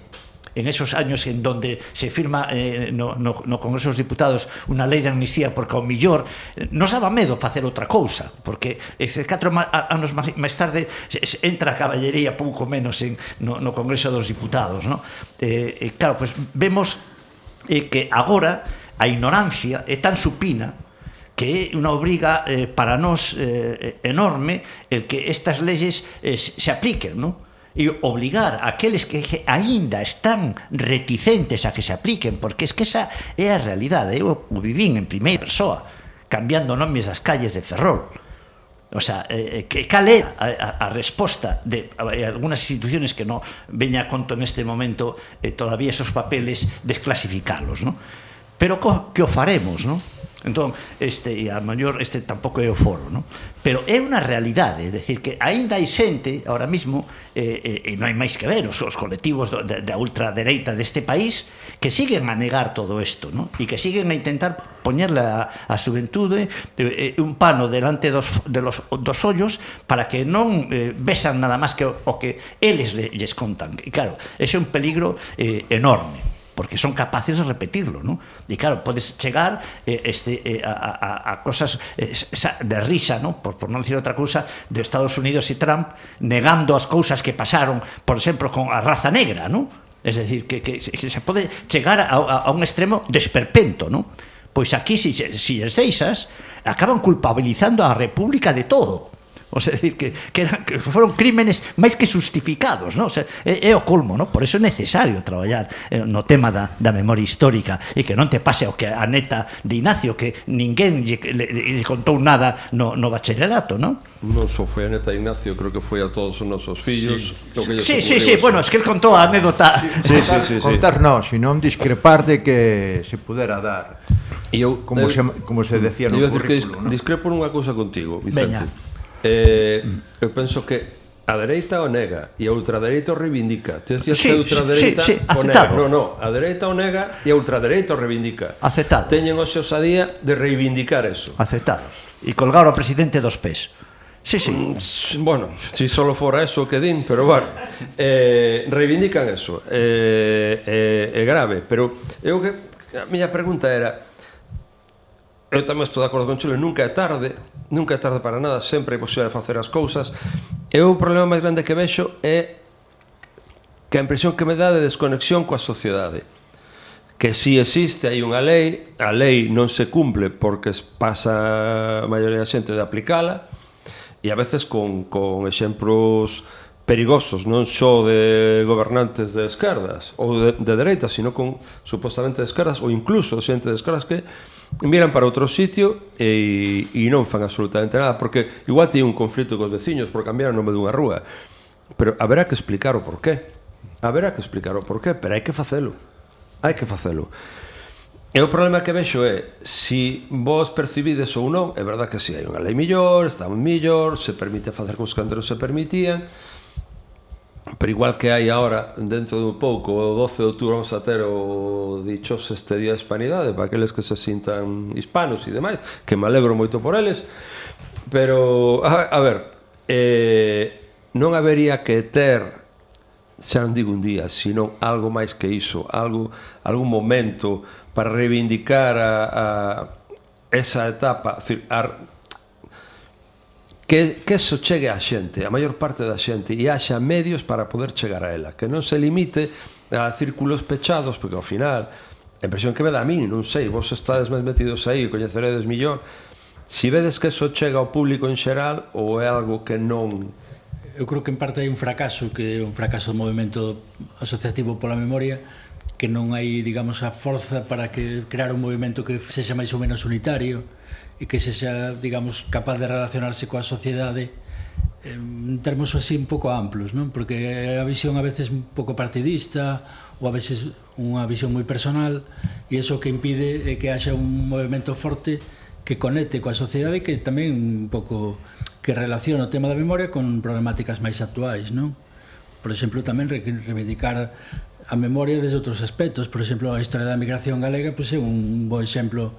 en esos años en donde se firma eh, no, no, no Congreso dos Diputados unha lei de amnistía porque ao millor eh, nos daba medo facer outra cousa porque ese catro anos máis tarde entra a caballería pouco menos en, no, no Congreso dos Diputados no? eh, eh, claro, pues vemos eh, que agora a ignorancia é tan supina que é unha obriga eh, para nós eh, eh, enorme el que estas leyes eh, se apliquen, non? e obligar a aqueles que aínda están reticentes a que se apliquen, porque es que esa é a realidade. Eu o vivín en primeira persoa, cambiando nomes das calles de Ferrol. O sea, eh, eh que cal é a, a, a resposta de a, a algunas instituciones que non veña a conto neste momento eh, todavía esos papeles desclasificalos, non? Pero co, que o faremos, non? Entón, este, e a maior, este tampouco é o foro, non? Pero é unha realidade, é decir que aínda hai xente, ahora mismo, eh, eh, e non hai máis que ver, os, os colectivos do, da, ultradereita deste país, que siguen a negar todo isto, non? E que siguen a intentar poñerle a, a xuventude eh, eh, un pano delante dos, de los, dos ollos para que non eh, besan nada máis que o, o que eles lles contan. E claro, ese é un peligro eh, enorme porque son capaces de repetirlo, ¿no? E claro, podes chegar eh, este eh, a, a, a cosas eh, de risa, ¿no? Por, por non decir outra cousa, de Estados Unidos e Trump negando as cousas que pasaron, por exemplo, con a raza negra, ¿no? Es decir, que, que, que se pode chegar a, a, a un extremo desperpento, ¿no? Pois aquí, si, si es deixas, acaban culpabilizando a República de todo O sea, decir que, que, eran, que foron crímenes máis que justificados, ¿no? O sea, é, é o colmo, ¿no? Por eso é necesario traballar eh, no tema da, da memoria histórica e que non te pase o que a neta de Ignacio que ninguén lle, le, lle contou nada no, no bacharelato, ¿no? Non só foi a neta de Ignacio, creo que foi a todos os nosos fillos. Sí, sí, sí, sí, bueno, es que el contou a anécdota. Sí, sí, sí, sí, sí. contar non, sino discrepar de que se pudera dar. E eu, como, eh, se, como se decía no currículo, dis, ¿no? discrepo nunha cousa contigo, Vicente. Veña eh, eu penso que a dereita o nega e a ultradereita o reivindica. Te decías sí, que a ultradereita sí, sí, sí, o nega. No, no, a dereita o nega e a ultradereita o reivindica. Aceptado. Teñen hoxe osadía de reivindicar eso. Aceptado. E colgar ao presidente dos pés. Sí, sí. Mm, bueno, si solo fora eso que din, pero bueno, eh, reivindican eso. Eh, eh, é grave, pero eu que a miña pregunta era eu tamén estou de acordo con Chelo, nunca é tarde, nunca é tarde para nada, sempre é posible facer as cousas. E o problema máis grande que vexo é que a impresión que me dá de desconexión coa sociedade. Que si existe, hai unha lei, a lei non se cumple porque pasa a maioría da xente de aplicala, e a veces con, con exemplos perigosos non só de gobernantes de esquerdas ou de, de dereita, sino con supostamente de esquerdas ou incluso xente de esquerdas que miran para outro sitio e, e non fan absolutamente nada porque igual ten un conflito cos veciños por cambiar o nome dunha rúa. Pero haberá que explicar o porqué. Haberá que explicar o porqué pero hai que facelo. Hai que facelo. E o problema que vexo é se si vos percibides ou non, é verdad que si hai unha lei millor, está un millor, se permite facer cos que antes non se permitían, Pero igual que hai ahora, dentro de un pouco, o 12 de outubro vamos a ter o dicho este día de hispanidade para aqueles que se sintan hispanos e demais, que me alegro moito por eles. Pero, a, a ver, eh, non habería que ter xa non digo un día, sino algo máis que iso, algo, algún momento para reivindicar a, a esa etapa, a, que, que eso chegue á xente, a maior parte da xente, e haxa medios para poder chegar a ela, que non se limite a círculos pechados, porque ao final, a impresión que me dá a mí, non sei, vos estades máis metidos aí, coñeceredes millor, si vedes que eso chega ao público en xeral ou é algo que non? Eu creo que en parte hai un fracaso que é un fracaso do movimento asociativo pola memoria que non hai, digamos, a forza para que crear un movimento que sexa máis ou menos unitario e que se xa, digamos, capaz de relacionarse coa sociedade en termos así un pouco amplos, non? Porque a visión a veces un pouco partidista ou a veces unha visión moi personal e iso que impide é que haxa un movimento forte que conecte coa sociedade e que tamén un pouco que relaciona o tema da memoria con problemáticas máis actuais, non? Por exemplo, tamén reivindicar a memoria desde outros aspectos, por exemplo, a historia da migración galega pois é un bo exemplo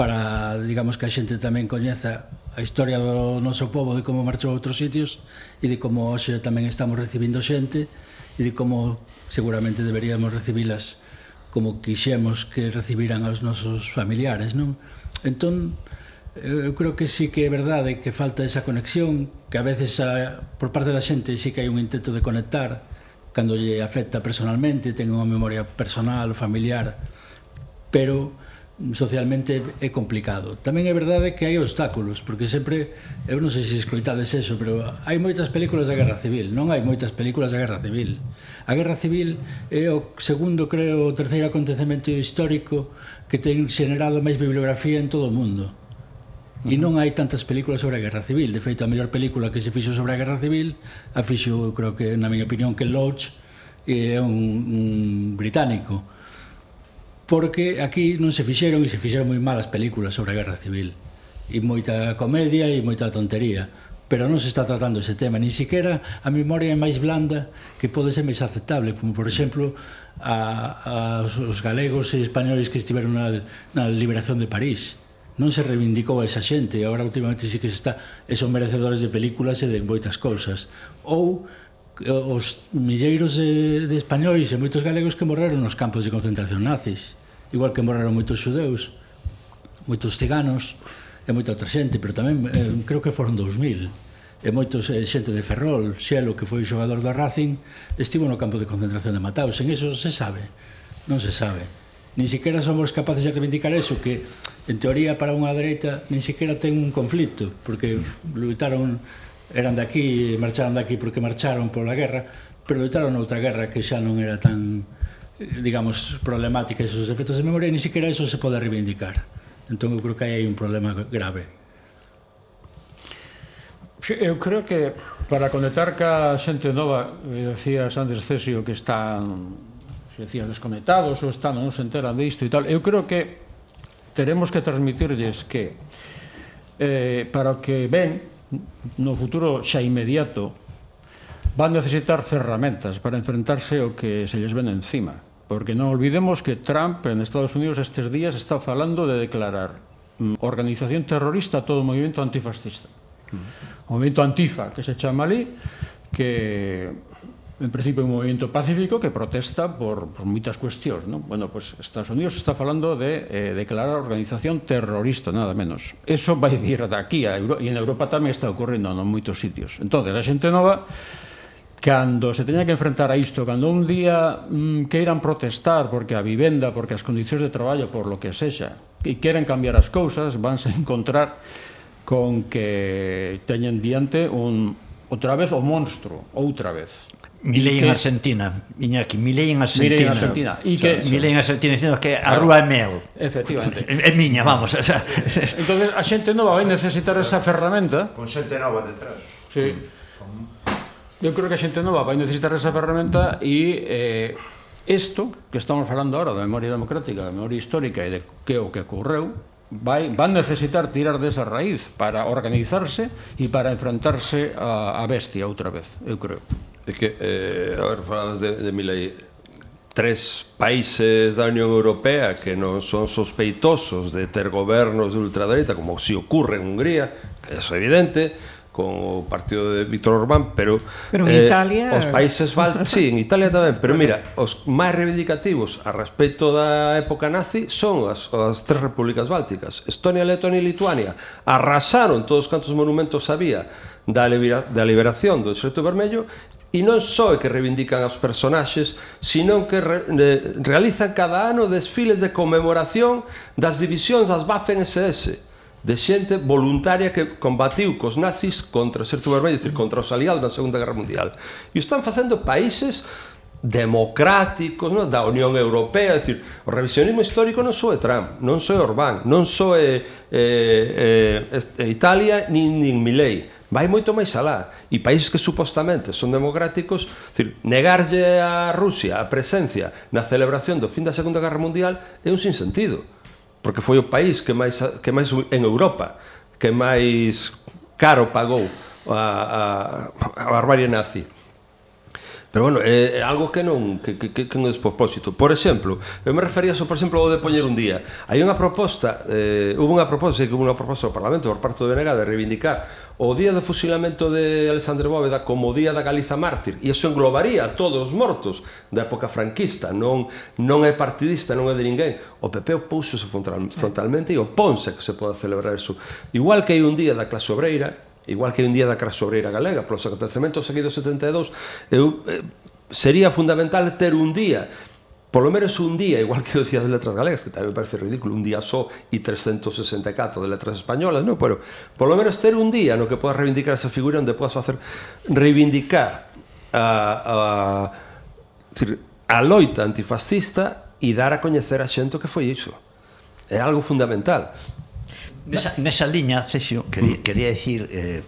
para, digamos, que a xente tamén coñeza a historia do noso povo de como marchou a outros sitios e de como hoxe tamén estamos recibindo xente e de como seguramente deberíamos recibilas como quixemos que recibiran aos nosos familiares, non? Entón, eu creo que sí que é verdade que falta esa conexión, que a veces a, por parte da xente sí que hai un intento de conectar cando lle afecta personalmente, ten unha memoria personal, familiar, pero socialmente é complicado. Tamén é verdade que hai obstáculos, porque sempre, eu non sei se escoitades eso, pero hai moitas películas da Guerra Civil, non hai moitas películas da Guerra Civil. A Guerra Civil é o segundo, creo, o terceiro acontecemento histórico que ten xenerado máis bibliografía en todo o mundo. E non hai tantas películas sobre a Guerra Civil. De feito, a mellor película que se fixo sobre a Guerra Civil a fixo, creo que, na miña opinión, que Lodge é un, un británico porque aquí non se fixeron e se fixeron moi malas películas sobre a Guerra Civil. E moita comedia e moita tontería. Pero non se está tratando ese tema, ni siquiera a memoria é máis blanda que pode ser máis aceptable, como por exemplo a, a os galegos e españoles que estiveron na, na liberación de París. Non se reivindicou a esa xente. Agora últimamente sí que se está e son merecedores de películas e de moitas cousas. Ou eh, os milleiros de, de españois e moitos galegos que morreron nos campos de concentración nazis igual que morreron moitos xudeus, moitos ciganos e moita outra xente, pero tamén eh, creo que foron 2000 e moitos eh, xente de Ferrol, Xelo que foi xogador da Racing, estivo no campo de concentración de Mataus, en eso se sabe, non se sabe. Nin siquiera somos capaces de reivindicar eso que en teoría para unha dereita nin siquiera ten un conflito, porque lutaron eran de aquí, marcharon de aquí porque marcharon pola guerra, pero lutaron outra guerra que xa non era tan digamos, problemática esos efectos de memoria, ni siquiera eso se pode reivindicar. Entón, eu creo que hai un problema grave. Eu creo que para conectar ca xente nova, eh, decías antes Cesio que están se decía desconectados ou están non se enteran disto e tal. Eu creo que teremos que transmitirlles que eh, para o que ven no futuro xa inmediato van necesitar ferramentas para enfrentarse ao que se lles ven encima. Porque non olvidemos que Trump en Estados Unidos estes días está falando de declarar mm, organización terrorista todo o movimento antifascista. O movimento antifa, que se chama ali, que en principio é un movimento pacífico que protesta por, por moitas cuestións. Non? Bueno, pues Estados Unidos está falando de eh, declarar organización terrorista, nada menos. Eso vai vir de aquí, a Euro e en Europa tamén está ocorrendo en moitos sitios. Entón, a xente nova cando se teña que enfrentar a isto, cando un día mm, queiran protestar porque a vivenda, porque as condicións de traballo, por lo que sexa, e queren cambiar as cousas, vanse a encontrar con que teñen diante un outra vez o monstro, outra vez. Milei en Argentina, Iñaki, Milei en Argentina. Milei en Argentina. E que Milei en Argentina dicindo que a rúa é meu. Efectivamente. É miña, vamos, o sea. Entonces a xente nova vai necesitar esa ferramenta. Con xente nova detrás. Sí. Con Eu creo que a xente nova vai necesitar esa ferramenta e eh, isto que estamos falando agora da memoria democrática, da memoria histórica e de que o que ocorreu, vai, van necesitar tirar desa raíz para organizarse e para enfrentarse a, a bestia outra vez, eu creo. É que, eh, a ver, falamos de, de Milei, tres países da Unión Europea que non son sospeitosos de ter gobernos de ultradereita, como si ocurre en Hungría, que é evidente, con o partido de Víctor Orbán, pero Pero en eh, Italia os países bálticos, sí, en Italia tamén, pero mira, os máis reivindicativos a respecto da época nazi son as, as tres repúblicas bálticas, Estonia, Letonia e Lituania. Arrasaron todos cantos monumentos había da, libera, da liberación do Exército Vermello e non só é que reivindican aos personaxes, senón que re, re, realizan cada ano desfiles de conmemoración das divisións das Waffen-SS de xente voluntaria que combatiu cos nazis contra o Exército Vermelho, dicir, contra os aliados na Segunda Guerra Mundial. E o están facendo países democráticos non? da Unión Europea, dicir, o revisionismo histórico non soe Trump, non soe Orbán, non soe eh, eh, Italia nin, nin Milei, vai moito máis alá e países que supostamente son democráticos decir, negarlle a Rusia a presencia na celebración do fin da Segunda Guerra Mundial é un sinsentido porque foi o país que máis que máis en Europa que máis caro pagou a, a, a barbarie nazi. Pero bueno, é é algo que non que, que, que, que non é despropósito. Por exemplo, eu me refería só, por exemplo, ao de poñer un día. Hai unha proposta, eh, hubo unha proposta, que hubo unha proposta do Parlamento por parte do BNG de reivindicar o día do fusilamento de Alexandre Bóveda como o día da Galiza mártir e iso englobaría a todos os mortos da época franquista, non non é partidista, non é de ninguén. O PP opúxose frontalmente e oponse que se poda celebrar iso. Igual que hai un día da clase obreira, igual que un día da Crasobreira Galega, polos acontecementos seguidos 72, eu, eh, sería fundamental ter un día polo menos un día, igual que o Día de Letras Galegas, que tamén me parece ridículo, un día só e 364 de letras españolas, non? Pero polo menos ter un día no que podas reivindicar esa figura onde podas facer reivindicar a, a, decir, a loita antifascista e dar a coñecer a xento que foi iso. É algo fundamental. Nesa, nesa liña, Cesio, quería, quería decir eh,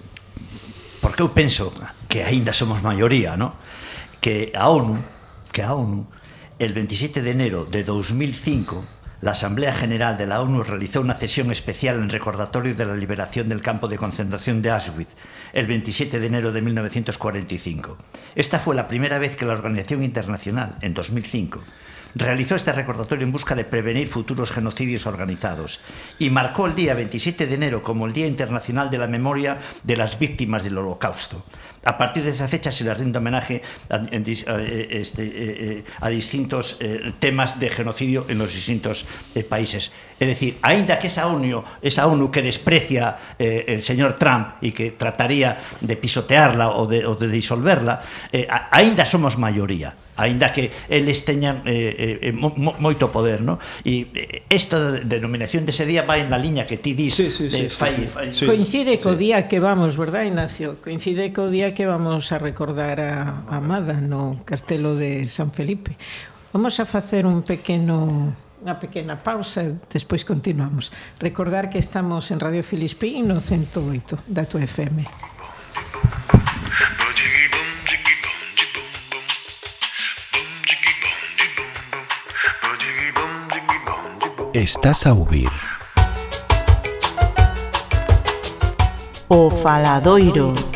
porque eu penso que aínda somos maioría, no? Que a ONU, que a ONU el 27 de enero de 2005 la Asamblea General de la ONU realizó una sesión especial en recordatorio de la liberación del campo de concentración de Auschwitz el 27 de enero de 1945. Esta fue la primera vez que la organización internacional, en 2005, realizó este recordatorio en busca de prevenir futuros genocidios organizados y marcó el día 27 de enero como el Día Internacional de la Memoria de las Víctimas del Holocausto. A partir de esa fecha se le rinde homenaje a, a, este, a distintos eh, temas de genocidio en los distintos eh, países. É dicir, aínda que esa ONU, esa ONU que desprecia eh, el señor Trump e que trataría de pisotearla ou de, ou de disolverla, eh, aínda somos maioría aínda que eles teñan eh, eh, mo, moito poder, no? E eh, esta denominación dese día vai na liña que ti dis sí, sí, sí, eh, fai, sí, fai, sí. Coincide co día que vamos, verdad, Ignacio? Coincide co día que vamos a recordar a Amada no Castelo de San Felipe. Vamos a facer un pequeno unha pequena pausa e despois continuamos. Recordar que estamos en Radio Filispín no 108 da tua FM. Estás a ouvir O Faladoiro.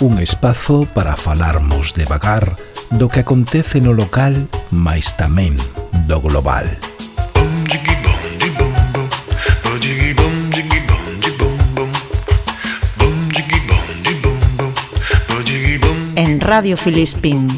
un espazo para falarmos devagar do que acontece no local, mais tamén do global. En Radio Filispín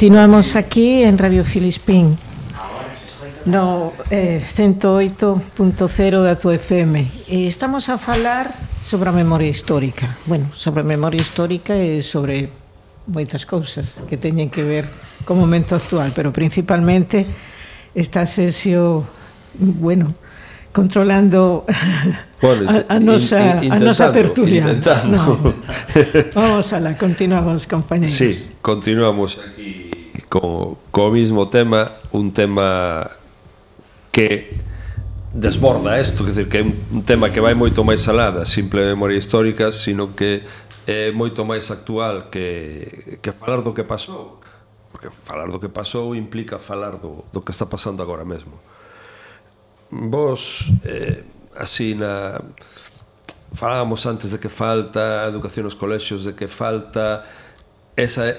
Continuamos aquí en Radio Filispín no eh, 108.0 da tua FM e estamos a falar sobre a memoria histórica bueno, sobre a memoria histórica e sobre moitas cousas que teñen que ver co momento actual pero principalmente está Cesio bueno, controlando bueno, a, a, nosa, a nosa tertulia. Intentando. No. Vamos a la, continuamos, compañeros. Sí, continuamos co mismo tema, un tema que desborda isto, quer dizer, que é un tema que vai moito máis alá da simple memoria histórica, sino que é moito máis actual que, que falar do que pasou. Porque falar do que pasou implica falar do, do que está pasando agora mesmo. Vos, eh, así na... Falábamos antes de que falta educación nos colexios, de que falta esa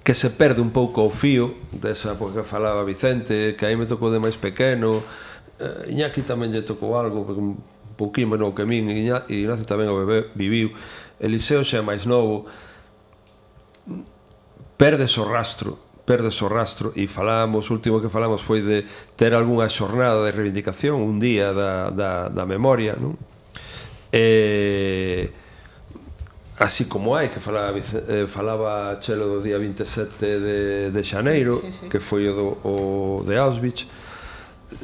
que se perde un pouco o fío desa época que falaba Vicente, que aí me tocou de máis pequeno, eh, Iñaki tamén lle tocou algo, un pouquinho menos que min, e Ignacio tamén o bebé, viviu, Eliseo xa é máis novo, perdes o rastro, perdes o rastro, e falamos, o último que falamos foi de ter algunha xornada de reivindicación, un día da, da, da memoria, non? Eh, así como hai que falaba eh, falaba Chelo do día 27 de, de Xaneiro sí, sí. que foi o, do, o de Auschwitz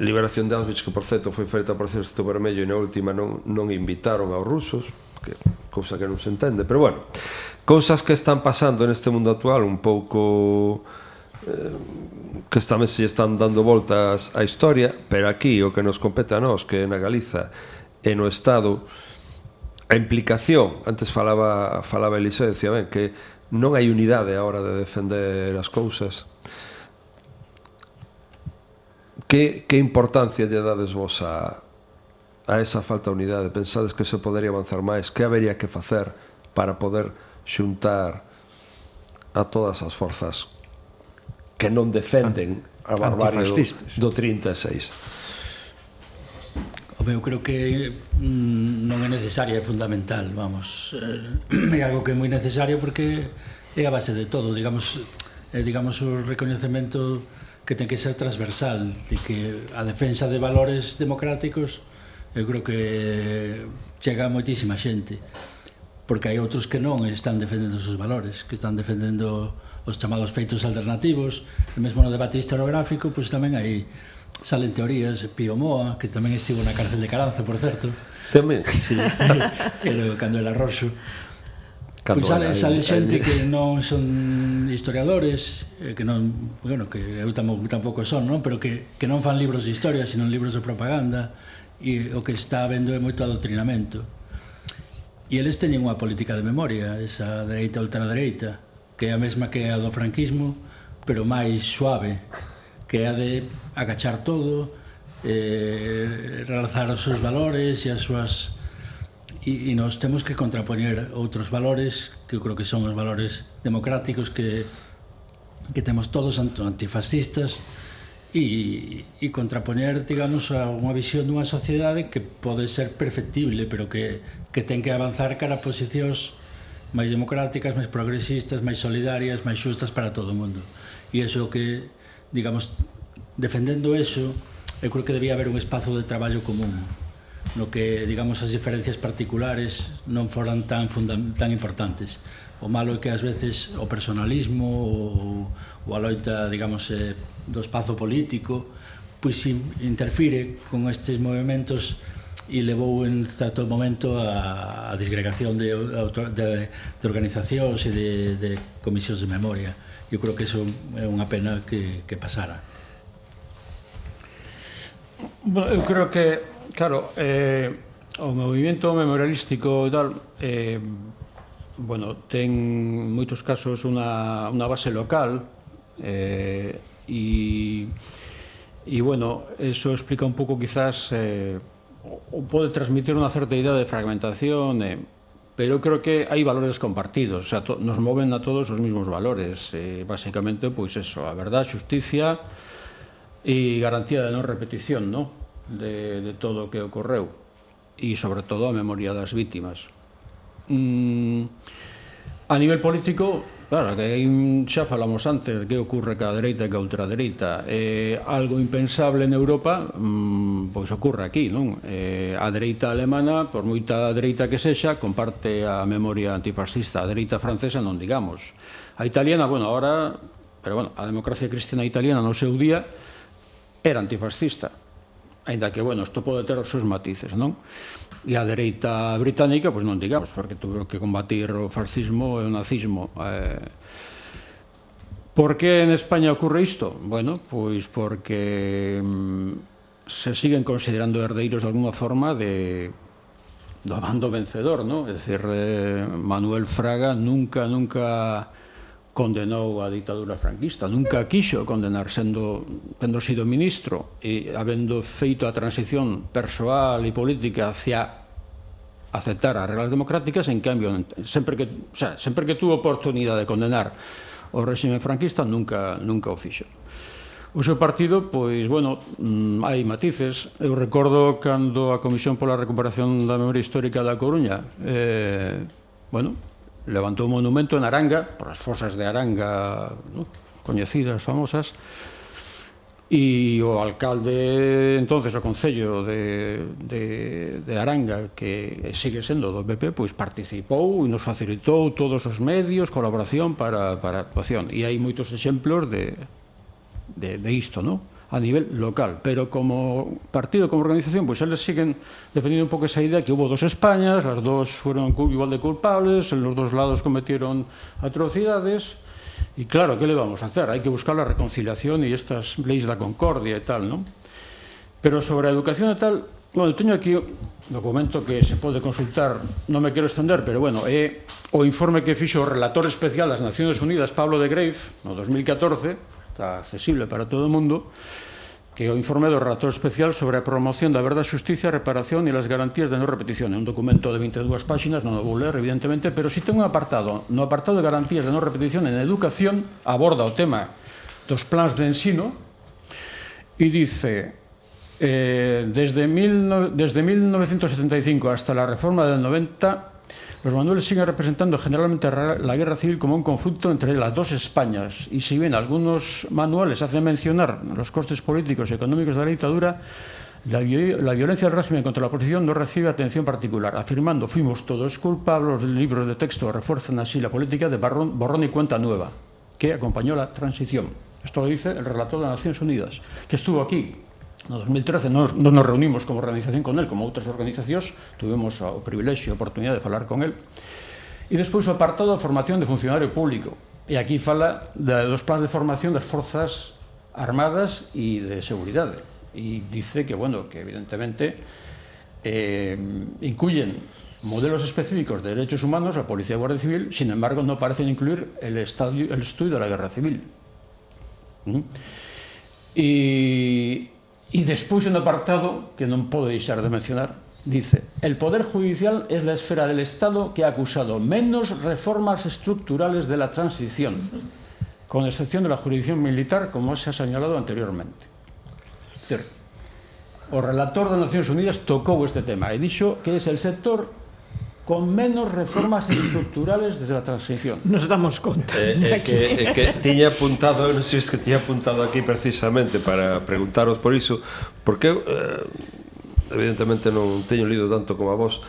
liberación de Auschwitz que por certo foi feita por Exército Vermello e na última non, non invitaron aos rusos que, cousa que non se entende pero bueno, cousas que están pasando neste mundo actual un pouco eh, que tamén se están dando voltas á historia pero aquí o que nos compete a nós que na Galiza e no Estado a implicación, antes falaba falaba Eliseo, decía ben que non hai unidade a hora de defender as cousas. Que, que importancia lle dades vos a, a esa falta de unidade? Pensades que se podería avanzar máis? Que habería que facer para poder xuntar a todas as forzas que non defenden a barbarie do, do 36? Home, eu creo que mm, non é necesaria, é fundamental, vamos. Eh, é algo que é moi necesario porque é a base de todo, digamos, é, digamos o recoñecemento que ten que ser transversal, de que a defensa de valores democráticos eu creo que chega a moitísima xente porque hai outros que non están defendendo os seus valores, que están defendendo os chamados feitos alternativos, e mesmo no debate historiográfico, pois tamén hai Salen teorías, Pío Moa, que tamén estivo na cárcel de Caranza, por certo. Seme? Sí, pero cando era roxo. Cando pois sale, sale xente que non son historiadores, eh, que non, bueno, que eu tampouco, tampouco son, non? pero que, que non fan libros de historia, sino libros de propaganda, e o que está vendo é moito adoctrinamento. E eles teñen unha política de memoria, esa dereita ultradereita, que é a mesma que a do franquismo, pero máis suave que é a de agachar todo, eh, realzar os seus valores e as súas e, e nos temos que contrapoñer outros valores que eu creo que son os valores democráticos que que temos todos antifascistas e, e contrapoñer, digamos, a unha visión dunha sociedade que pode ser perfectible, pero que, que ten que avanzar cara a posicións máis democráticas, máis progresistas, máis solidarias, máis xustas para todo o mundo. E iso que digamos, defendendo eso, eu creo que debía haber un espazo de traballo común no que, digamos, as diferencias particulares non foran tan tan importantes. O malo é que ás veces o personalismo ou, ou a loita, digamos, eh, do espazo político pois interfire con estes movimentos e levou en certo momento a, a disgregación de, de, de organizacións e de, de comisións de memoria eu creo que eso é unha pena que, que pasara. Bueno, eu creo que claro eh, o movimento memorialístico e tal eh, bueno, ten moitos casos unha, unha base local eh, e e bueno, eso explica un pouco quizás eh, o pode transmitir unha certa idea de fragmentación e eh, pero eu creo que hai valores compartidos, o sea, to, nos moven a todos os mesmos valores, eh, basicamente, pois eso, a verdad, xusticia e garantía de non repetición, no? De, de todo o que ocorreu e, sobre todo, a memoria das vítimas. Mm, a nivel político, Claro, que hai un, xa falamos antes de que ocurre ca dereita e ca ultradereita. Eh, algo impensable en Europa, mm, pois ocurre aquí, non? Eh, a dereita alemana, por moita dereita que sexa, comparte a memoria antifascista. A dereita francesa non digamos. A italiana, bueno, ahora, pero bueno, a democracia cristiana italiana no seu día era antifascista. Ainda que, bueno, isto pode ter os seus matices, non? e a dereita británica, pois non digamos, pois porque tuvo que combatir o fascismo e o nazismo. Eh, Por que en España ocurre isto? Bueno, pois porque mm, se siguen considerando herdeiros de alguna forma de do bando vencedor, non? Es decir, eh, Manuel Fraga nunca, nunca condenou a ditadura franquista. Nunca quixo condenar sendo tendo sido ministro e habendo feito a transición persoal e política hacia aceptar as reglas democráticas, en cambio, sempre que, o sea, sempre que tuvo oportunidade de condenar o réxime franquista, nunca nunca o fixo. O seu partido, pois, bueno, mm, hai matices. Eu recordo cando a Comisión pola Recuperación da Memoria Histórica da Coruña eh, bueno, levantou un monumento en Aranga, por as fosas de Aranga ¿no? coñecidas, famosas, e o alcalde entonces o Concello de, de, de Aranga que sigue sendo do PP pois participou e nos facilitou todos os medios colaboración para, para a actuación e hai moitos exemplos de, de, de isto non? a nivel local. Pero como partido, como organización, pues eles siguen defendiendo un pouco esa idea que hubo dos Españas, as dos fueron igual de culpables, en los dos lados cometieron atrocidades, y claro, ¿qué le vamos a hacer? Hay que buscar la reconciliación y estas leis da concordia e tal, ¿no? Pero sobre a educación e tal, bueno, teño aquí un documento que se pode consultar, non me quero estender, pero bueno, é o informe que fixo o relator especial das Naciones Unidas, Pablo de Greif, no 2014, está accesible para todo o mundo, que é o informe do relator especial sobre a promoción da verdade, justicia, reparación e as garantías da non repetición. É un documento de 22 páxinas, non o vou ler, evidentemente, pero si ten un apartado. No apartado de garantías da non repetición en educación aborda o tema dos plans de ensino e dice eh, desde, mil, desde 1975 hasta la reforma del 90 Los manuales siguen representando generalmente la guerra civil como un conflicto entre las dos Españas y si bien algunos manuales hacen mencionar los costes políticos y económicos de la dictadura, la violencia del régimen contra la oposición no recibe atención particular, afirmando fuimos todos culpables, los libros de texto refuerzan así la política de barrón- borrón y cuenta nueva, que acompañó la transición. Esto lo dice el relator de las Naciones Unidas, que estuvo aquí No 2013 nos, non nos reunimos como organización con él, como outras organizacións, tuvemos o privilexio e a oportunidade de falar con él. E despois o apartado de formación de funcionario público. E aquí fala de, dos plans de formación das forzas armadas e de seguridade. E dice que, bueno, que evidentemente eh, incluyen modelos específicos de derechos humanos la Policía y Guardia Civil, sin embargo no parecen incluir el, estadio, el estudio de la guerra civil. ¿Mm? E, E despois un apartado que non pode deixar de mencionar, dice, el Poder Judicial es la esfera del Estado que ha acusado menos reformas estructurales de la transición, con excepción de la jurisdicción militar, como se ha señalado anteriormente. Certo. O relator das Nacións Unidas tocou este tema e dixo que é el sector con menos reformas estructurales desde a transición. Nos damos conta. Eh, eh, que, eh, que tiña apuntado, non sei se que tiña apuntado aquí precisamente para preguntaros por iso, porque eh, evidentemente non teño lido tanto como a vos,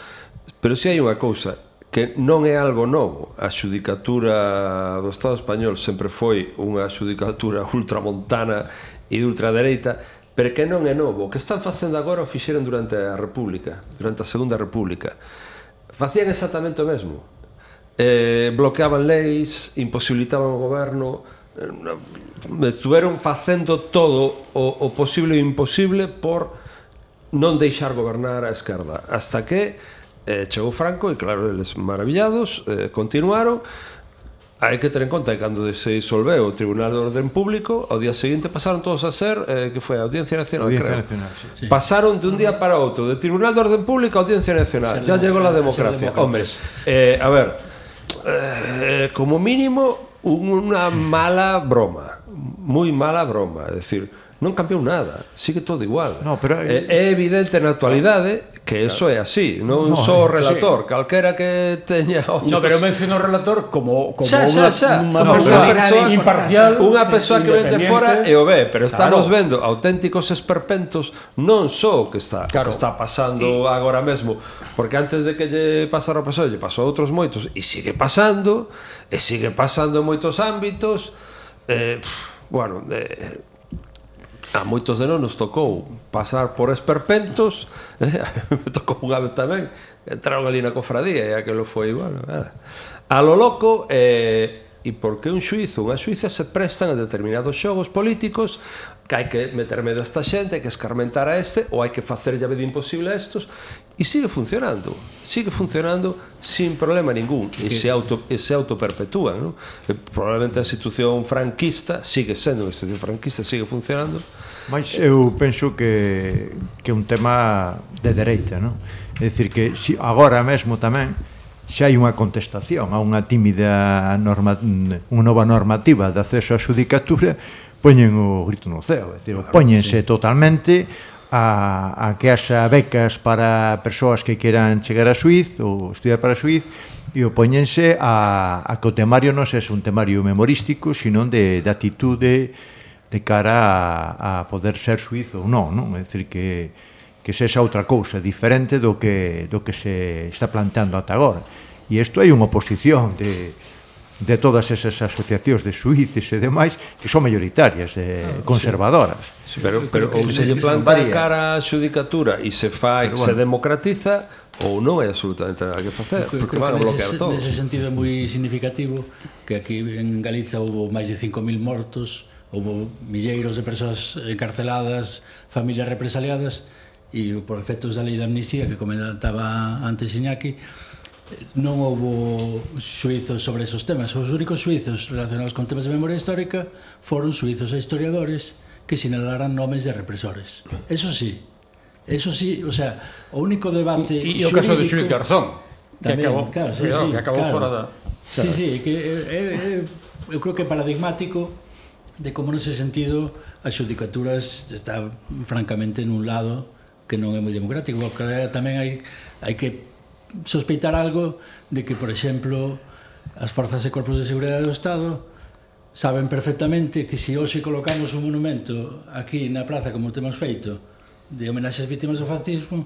pero si hai unha cousa que non é algo novo. A xudicatura do Estado español sempre foi unha xudicatura ultramontana e de ultradereita, pero que non é novo. O que están facendo agora o fixeron durante a República, durante a Segunda República Facían exactamente o mesmo. Eh, bloqueaban leis, imposibilitaban o goberno, eh, eh, estuveron facendo todo o, o posible e imposible por non deixar gobernar a esquerda. Hasta que eh, chegou Franco e claro, eles maravillados, eh, continuaron, Hai que ter en conta que cando se disolveu o Tribunal de Orden Público, ao día seguinte pasaron todos a ser, eh, que foi a Audiencia Nacional, Audiencia creo. Nacional, sí. sí. Pasaron de un día para outro, de Tribunal de Orden Público a Audiencia Nacional. Ya llegou la democracia. Hombre, eh, a ver, eh, como mínimo, unha mala broma. Moi mala broma. É dicir, non cambiou nada, sigue todo igual. No, pero... Eh, é, é evidente na actualidade que eso é así, non no, só o relator, sí. calquera que teña ollos. No, pero eu menciono o relator como como xa, xa, xa. unha no, persoa, persoa imparcial, unha persoa que vende fora e o ve, pero estamos claro. vendo auténticos esperpentos non só o que está claro. o que está pasando sí. agora mesmo, porque antes de que lle pasara o pasado, lle pasou a outros moitos e sigue pasando, e sigue pasando en moitos ámbitos. Eh, pff, bueno, eh, a moitos de nós nos tocou pasar por esperpentos eh, me tocou unha vez tamén entraron ali na cofradía e aquilo foi bueno, eh. a lo loco eh, e por que un suizo, unha suiza se prestan a determinados xogos políticos que hai que meter medo a esta xente, hai que escarmentar a este ou hai que facer llave de imposible a estos e sigue funcionando sigue funcionando sin problema ningún e se, auto, e se autoperpetúa ¿no? E probablemente a institución franquista sigue sendo unha institución franquista, sigue funcionando Mas eu penso que, que é un tema de dereita, non? É dicir que si agora mesmo tamén xa hai unha contestación a unha tímida norma, unha nova normativa de acceso á xudicatura poñen o grito no ceo, é dicir, claro, poñense sí. totalmente a, a que haxa becas para persoas que queran chegar a Suiz ou estudiar para Suiz e opoñense a, a que o temario non sexa un temario memorístico, sino de, de atitude de cara a, a poder ser suizo ou non, non? É dicir que que sexa outra cousa diferente do que do que se está planteando ata agora. E isto hai unha oposición de de todas esas asociacións de suíces e demais que son mayoritarias de ah, conservadoras. Sí. Sí, pero pero ou se lle planta a cara a xudicatura e se fai, bueno. se democratiza ou non é absolutamente nada que facer, porque, porque van a bloquear todo. Nese sentido é moi significativo que aquí en Galiza houve máis de 5.000 mortos houve milleiros de persoas encarceladas, familias represaliadas, e por efectos da lei de amnistía que comentaba antes Iñaki, non houve suizos sobre esos temas. Os únicos suizos relacionados con temas de memoria histórica foron suizos e historiadores que sinalaran nomes de represores. Eso sí, eso sí, o sea, o único debate E o caso de Xuiz Garzón, que tamén, acabou, claro, sí, cuidado, sí, que acabou claro. fora da... Claro. Sí, sí, que é, eh, é, eh, eu creo que é paradigmático de como nese sentido as xudicatura está francamente nun lado que non é moi democrático, porque tamén hai, hai que sospeitar algo de que, por exemplo, as forzas e corpos de seguridade do Estado saben perfectamente que se hoxe colocamos un monumento aquí na praza como temos feito de homenaxe ás vítimas do fascismo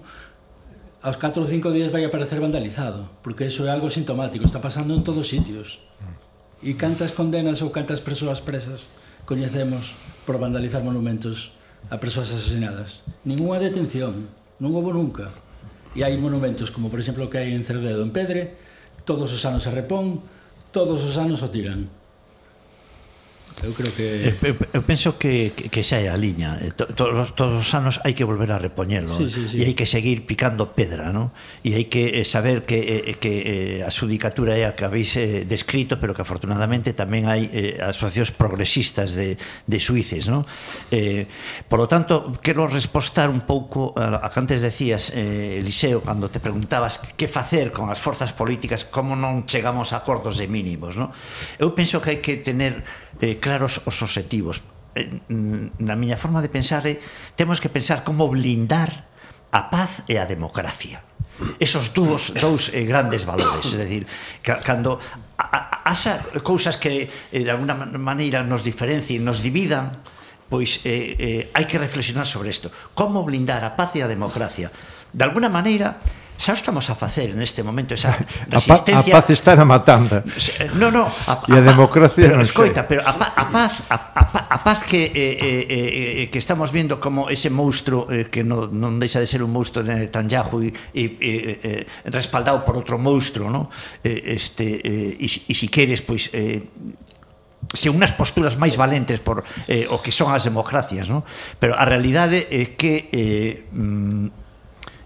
aos 4 ou 5 días vai aparecer vandalizado porque iso é algo sintomático está pasando en todos os sitios. Mm. E cantas condenas ou cantas persoas presas coñecemos por vandalizar monumentos a persoas asesinadas. Ninguna detención, non houve nunca. E hai monumentos, como por exemplo o que hai en Cerdedo, en Pedre, todos os anos se repón, todos os anos o tiran. Eu creo que... Eh, eu, eu penso que, que xa é a liña. Eh, to, todos, todos os anos hai que volver a repoñelo. Sí, eh, sí, sí. E hai que seguir picando pedra, non? E hai que saber que, que a xudicatura é a que habéis descrito, pero que afortunadamente tamén hai asociacións progresistas de, de suíces, non? Eh, por lo tanto, quero respostar un pouco a, a que antes decías, eh, Eliseo, cando te preguntabas que facer con as forzas políticas, como non chegamos a acordos de mínimos, non? Eu penso que hai que tener... Eh, claros os obxectivos. Eh, mm, na miña forma de pensar é temos que pensar como blindar a paz e a democracia. Esos dúos, dous eh, grandes valores, é dicir, cando haxa cousas que eh, de alguna maneira nos diferencien, nos dividan, pois eh, eh, hai que reflexionar sobre isto. Como blindar a paz e a democracia? De alguna maneira, xa estamos a facer neste momento esa resistencia. A, pa, a paz está na matanda. Eh, no, no, a, a, e a democracia pero, non escoita, sei. pero a, a paz a, a, a paz que eh, eh, eh, eh que estamos viendo como ese monstruo eh, que no, non deixa de ser un monstruo de Netanyahu e, e, e, eh, respaldado por outro monstruo, no? Eh, este eh, e, e si queres pois eh, se unhas posturas máis valentes por eh, o que son as democracias, no? Pero a realidade é que eh, mm,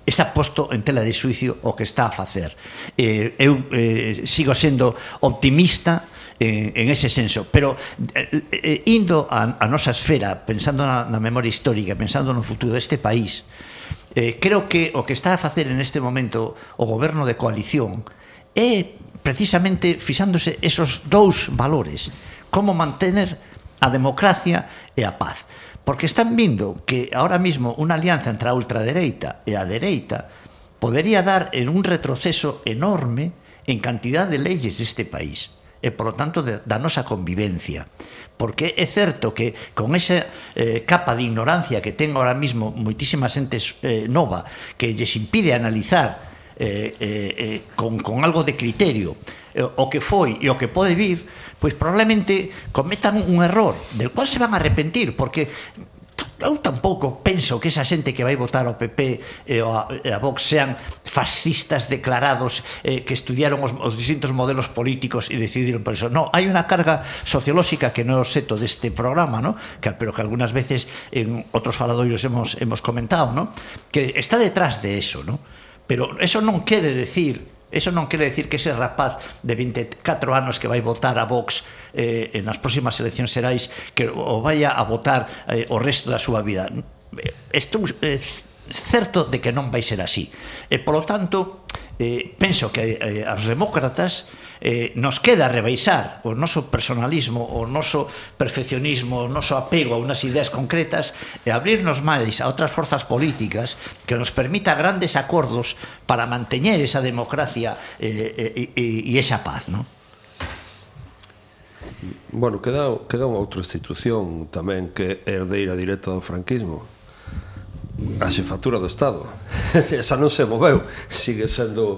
está posto en tela de suicio o que está a facer. Eh, eu eh, sigo sendo optimista en, en ese senso, pero eh, eh, indo a, a nosa esfera, pensando na, na memoria histórica, pensando no futuro deste país, eh, creo que o que está a facer en este momento o goberno de coalición é precisamente fixándose esos dous valores, como mantener a democracia e a paz. Porque están vindo que ahora mismo unha alianza entre a ultradereita e a dereita podería dar en un retroceso enorme en cantidad de leyes deste país e, por lo tanto, de, da nosa convivencia. Porque é certo que con esa eh, capa de ignorancia que ten ahora mismo moitísima xente eh, nova que lles impide analizar eh, eh, eh, con, con algo de criterio eh, o que foi e o que pode vir, pois probablemente cometan un error del cual se van a arrepentir, porque eu tampouco penso que esa xente que vai votar ao PP e ao, e a Vox sean fascistas declarados eh, que estudiaron os, os distintos modelos políticos e decidiron por eso. No, hai unha carga sociolóxica que non é o seto deste programa, no? que, pero que algunas veces en outros faladoiros hemos, hemos comentado, no? que está detrás de eso. No? Pero eso non quere decir Eso non quere decir que ese rapaz de 24 anos que vai votar a Vox eh, nas próximas eleccións xerais que o vaya a votar eh, o resto da súa vida. Eh, estou eh, certo de que non vai ser así. E, polo tanto, eh, penso que eh, aos demócratas eh, nos queda rebaixar o noso personalismo, o noso perfeccionismo, o noso apego a unas ideas concretas e abrirnos máis a outras forzas políticas que nos permita grandes acordos para manteñer esa democracia e, e, e esa paz, non? Bueno, queda, queda unha outra institución tamén que é herdeira directa do franquismo a xefatura do Estado esa non se moveu sigue sendo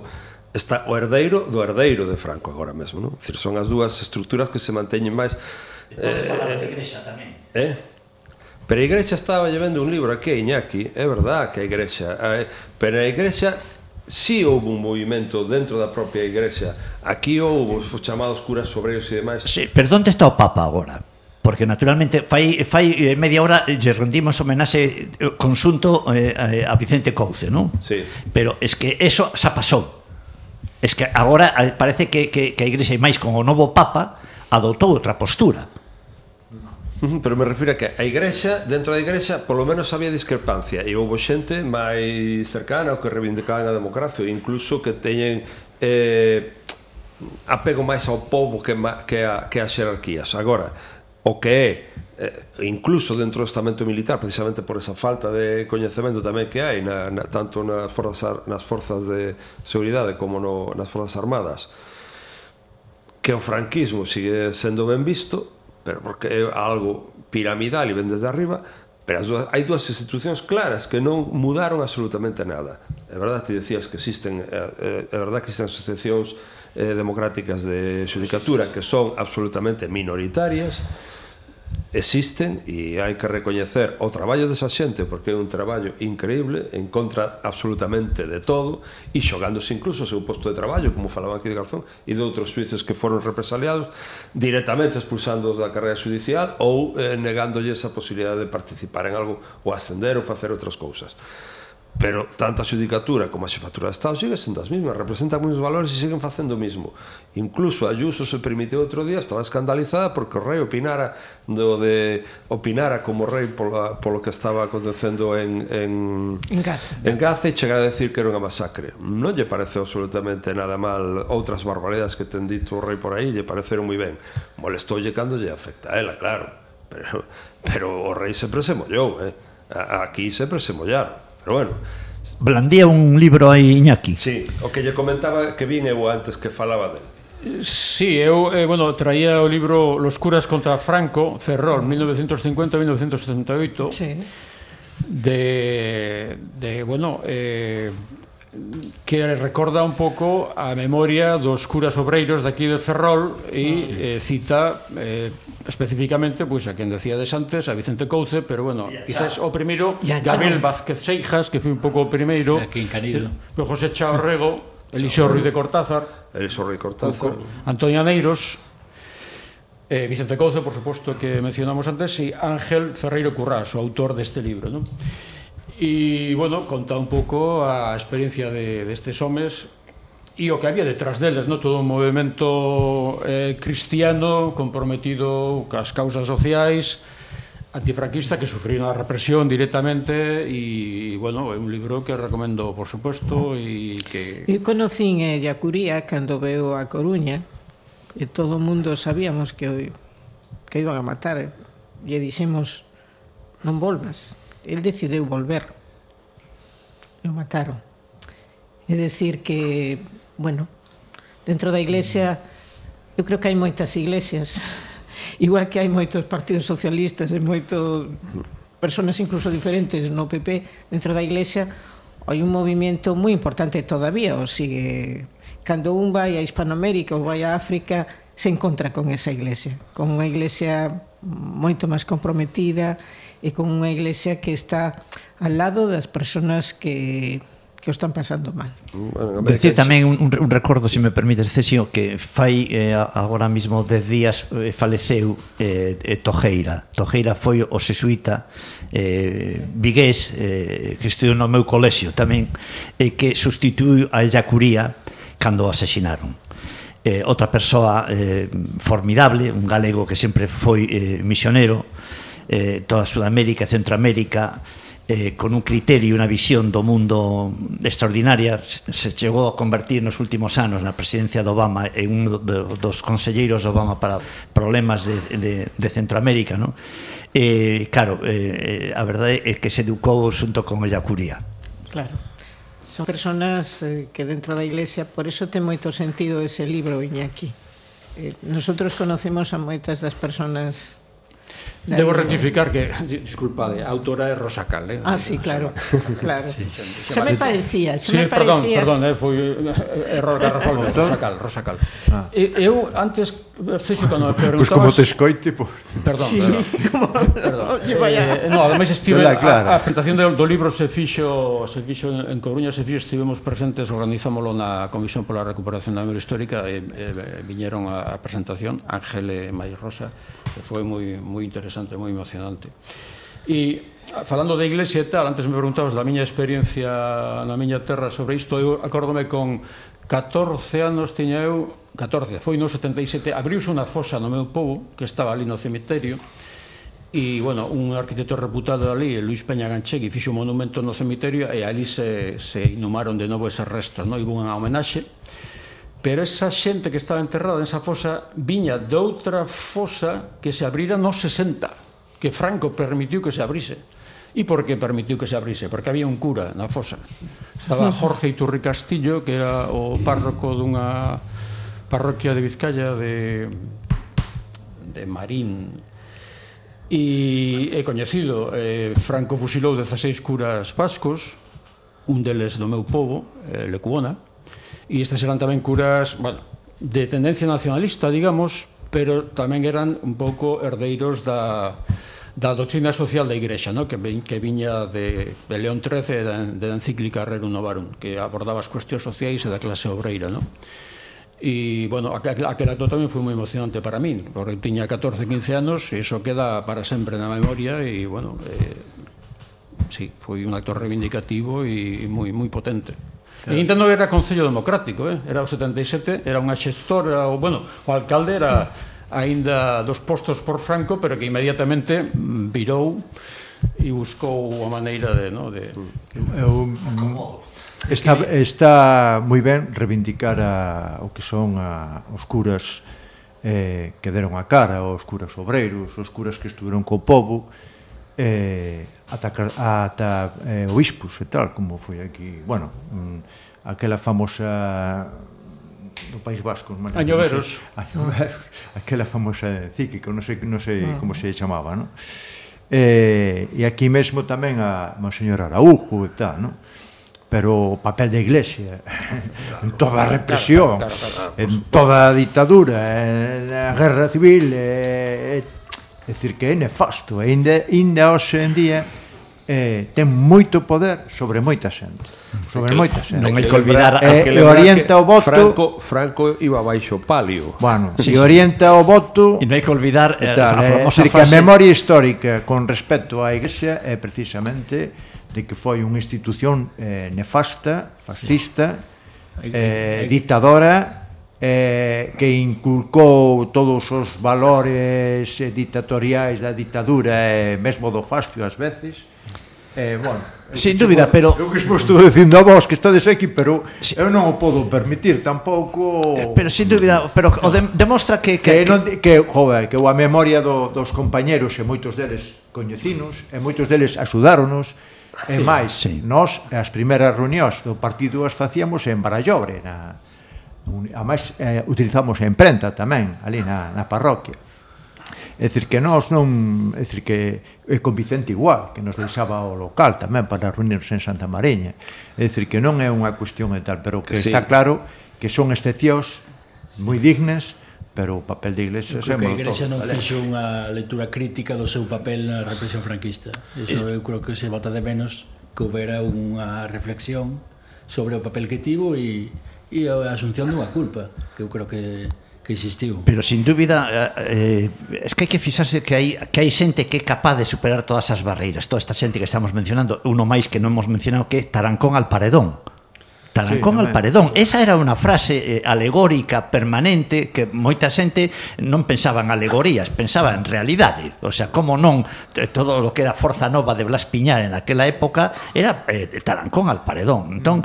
está o herdeiro do herdeiro de Franco agora mesmo, non? Cir, son as dúas estructuras que se manteñen máis. Eh, falar de igrexa tamén. Eh? Pero a igrexa estaba llevendo un libro aquí, Iñaki, é verdad que a igrexa, eh, pero a igrexa si sí houve un movimento dentro da propia igrexa. Aquí houve os chamados curas sobreiros e demais. Sí, pero onde está o Papa agora? Porque naturalmente fai, fai eh, media hora lle rendimos homenaxe eh, consunto eh, a Vicente Couce, non? Sí. Pero es que eso xa pasou. Es que agora eh, parece que, que, que a Igrexa e máis con o novo Papa adoptou outra postura. Pero me refiro a que a igrexa, dentro da igrexa, polo menos había discrepancia e houve xente máis cercana ao que reivindicaban a democracia, incluso que teñen eh, apego máis ao povo que, que, a, que a xerarquías. Agora, o que é eh, incluso dentro do estamento militar precisamente por esa falta de coñecemento tamén que hai na, na, tanto nas forzas, nas forzas de seguridade como no, nas forzas armadas que o franquismo sigue sendo ben visto pero porque é algo piramidal e ven desde arriba pero as dúas, hai dúas institucións claras que non mudaron absolutamente nada. É verdade, que decías que existen eh, eh, é, é que existen asociacións eh, democráticas de xudicatura que son absolutamente minoritarias existen e hai que recoñecer o traballo desa xente porque é un traballo increíble en contra absolutamente de todo e xogándose incluso o seu posto de traballo como falaba aquí de Garzón e de outros suíces que foron represaliados directamente expulsándoos da carreira judicial ou eh, negándolle a posibilidade de participar en algo ou ascender ou facer outras cousas pero tanto a xudicatura como a xefatura de Estado sigue sendo as mismas, representan os valores e siguen facendo o mismo. Incluso a Ayuso se permitiu outro día, estaba escandalizada porque o rei opinara do de opinara como rei polo, polo que estaba acontecendo en en en Gaza. En Gaza e chegar a decir que era unha masacre. Non lle pareceu absolutamente nada mal outras barbaridades que ten dito o rei por aí, lle pareceron moi ben. Molestoulle cando lle afecta a ela, claro. Pero pero o rei sempre se mollou, eh. Aquí sempre se mollaron Pero bueno, Blandía un libro aí Iñaki. Sí, o que lle comentaba que vin eu antes que falaba del. Sí, eu, eh, bueno, traía o libro Los curas contra Franco, Ferrol, 1950-1978. Sí. De, de, bueno, eh, que recorda un pouco a memoria dos curas obreiros daqui de Ferrol e ah, sí. eh, cita eh, especificamente pois a quen decíades antes, a Vicente Couce, pero bueno, quizás o primeiro Gabriel. Vázquez Seijas, que foi un pouco o primeiro, aquí en Canido. Eh, José Chao Rego, Eliseo Ruiz de Cortázar, Eliseo Ruiz Cortázar, Antonio Neiros, eh, Vicente Couce, por suposto que mencionamos antes, e Ángel Ferreiro Currás, o autor deste libro, non? E, bueno, conta un pouco a experiencia de, destes homes e o que había detrás deles, no? todo un movimento eh, cristiano comprometido cas causas sociais, antifranquista que sufriu a represión directamente e, bueno, é un libro que recomendo, por suposto, e que... Eu conocín a eh, cando veo a Coruña, e todo o mundo sabíamos que o, que iban a matar, e dixemos, non volvas, el decideu volver. E o mataron. É decir que bueno, dentro da iglesia eu creo que hai moitas iglesias. Igual que hai moitos partidos socialistas e moito personas incluso diferentes no PP dentro da iglesia hai un movimento moi importante todavía o sigue cando un vai a Hispanoamérica ou vai a África se encontra con esa iglesia. Con unha iglesia moito máis comprometida e con unha iglesia que está al lado das persoas que que o están pasando mal. Bueno, Decir tamén un, un recordo, se me permites, Cesio, que fai eh, agora mesmo 10 días eh, faleceu eh, eh, Tojeira. Tojeira foi o sesuita eh, vigués eh, que estudiou no meu colexio tamén e eh, que sustituiu a Yacuría cando o asesinaron eh, outra persoa eh, formidable, un galego que sempre foi eh, misionero, eh, toda Sudamérica, Centroamérica, eh, con un criterio e unha visión do mundo extraordinaria se chegou a convertir nos últimos anos na presidencia de Obama en un dos conselleiros de Obama para problemas de, de, de Centroamérica no? eh, claro, eh, eh a verdade é que se educou xunto con ella curía claro. Son personas eh, que dentro da iglesia por eso ten moito sentido ese libro Iñaki. Eh, nosotros conocemos a moitas das personas Debo rectificar que, disculpade, a autora é Rosa Cal, eh? Ah, sí, claro, claro. sí. Se me parecía, se sí, me perdón, parecía. perdón, eh, foi eh, error garrafal, Rosa Cal, Rosa Cal. Ah. E, eu antes, sexo, cando me preguntabas... Pois pues como te escoite, por... Perdón, sí, perdón. como... perdón. eh, no, ademais estive... La, a, a presentación do, do libro se fixo, se fixo en, en Coruña, se fixo, estivemos presentes, organizámoslo na Comisión pola Recuperación da Memoria Histórica, e, e, viñeron a, a presentación Ángel e Mais Rosa, que foi moi, moi interesante, moi emocionante. E falando da iglesia e tal, antes me preguntabas da miña experiencia na miña terra sobre isto, eu acórdome con 14 anos tiña eu, 14, foi no 77, abriuse unha fosa no meu povo, que estaba ali no cemiterio, e, bueno, un arquitecto reputado ali, Luis Peña Ganchegui, fixo un monumento no cemiterio e ali se, se inumaron de novo eses restos, no? e unha homenaxe, Pero esa xente que estaba enterrada nesa fosa viña doutra fosa que se abrira nos 60, que Franco permitiu que se abrise. E por que permitiu que se abrise? Porque había un cura na fosa. Estaba Jorge Iturri Castillo, que era o párroco dunha parroquia de Vizcaya de de Marín, e é coñecido eh, Franco fusilou 16 curas vascos un deles do meu povo eh, Lecuona e estas eran tamén curas, bueno, de tendencia nacionalista, digamos, pero tamén eran un pouco herdeiros da da doctrina social da Igrexa, no? que, que viña de, de León XIII da, da encíclica Rerum Novarum, que abordaba as cuestións sociais e da clase obreira. No? E, bueno, aquel, aquel acto tamén foi moi emocionante para min, porque tiña 14, 15 anos e iso queda para sempre na memoria e, bueno, eh, sí, foi un acto reivindicativo e moi moi potente. Claro. E Nintendo era Concello Democrático, eh? era o 77, era unha xestora, o, bueno, o alcalde era aínda dos postos por Franco, pero que inmediatamente mm, virou e buscou a maneira de, no, de eu mm, está está moi ben reivindicar a, o que son a, os curas eh, que deron a cara, os curas obreiros, os curas que estuveron co povo, eh, ata, ata eh, obispos e tal, como foi aquí, bueno, mm, aquela famosa do País Vasco, man, Añoveros. Sei, Añoveros, aquela famosa encíclica, non sei, non sei ah. como se chamaba, non? Eh, e aquí mesmo tamén a Monseñor Araújo e tal, non? pero o papel da Iglesia claro, en toda a represión, claro, claro, claro, claro, en toda a ditadura, en a guerra civil, e É dicir que é nefasto, ainda, ainda hoxe en día eh, ten moito poder sobre moita xente. Sobre moita xente. Non hai que olvidar eh, que orienta que o voto. Franco, Franco iba baixo palio. Bueno, si e orienta sí. o voto. E non hai que olvidar eh, tal, a eh, famosa eh, frase. a memoria histórica con respecto á Iglesia é precisamente de que foi unha institución eh, nefasta, fascista, sí. eh, ditadora, eh, que inculcou todos os valores eh, dictatoriais da ditadura e eh, mesmo do fascio ás veces eh, bueno, Sin dúbida, pero... Eu que estou dicindo a vos que estades aquí, pero sí. eu non o podo permitir tampouco... Eh, pero sin dúbida, pero o de, demostra que... Que, que, non, que, joder, que a memoria do, dos compañeros e moitos deles coñecinos e moitos deles axudáronos E máis, sí. nós as primeiras reunións do partido as facíamos en Barallobre, na, A máis, eh, utilizamos a imprenta tamén, ali na, na parroquia. É dicir que nós non, é dicir que é con Vicente igual, que nos deixaba o local tamén para reunirnos en Santa Mariña. É dicir que non é unha cuestión e tal, pero que, que sí. está claro que son excepcións moi dignas pero o papel de Iglesias é motor. a Iglesia non vale. fixo unha lectura crítica do seu papel na represión franquista. Eso eh. eu creo que se bota de menos que houbera unha reflexión sobre o papel que tivo e e a asunción dunha culpa, que eu creo que que existiu. Pero sin dúbida eh, eh, es que hai que fixarse que hai que hai xente que é capaz de superar todas as barreiras. Toda esta xente que estamos mencionando, uno máis que non hemos mencionado que é Tarancón al paredón. Tarancón sí, al paredón. Esa era unha frase eh, alegórica permanente que moita xente non pensaba en alegorías, pensaba en realidade. O sea, como non todo lo que era Forza Nova de Blas Piñar en aquela época era eh, Tarancón al paredón. Mm. Entón,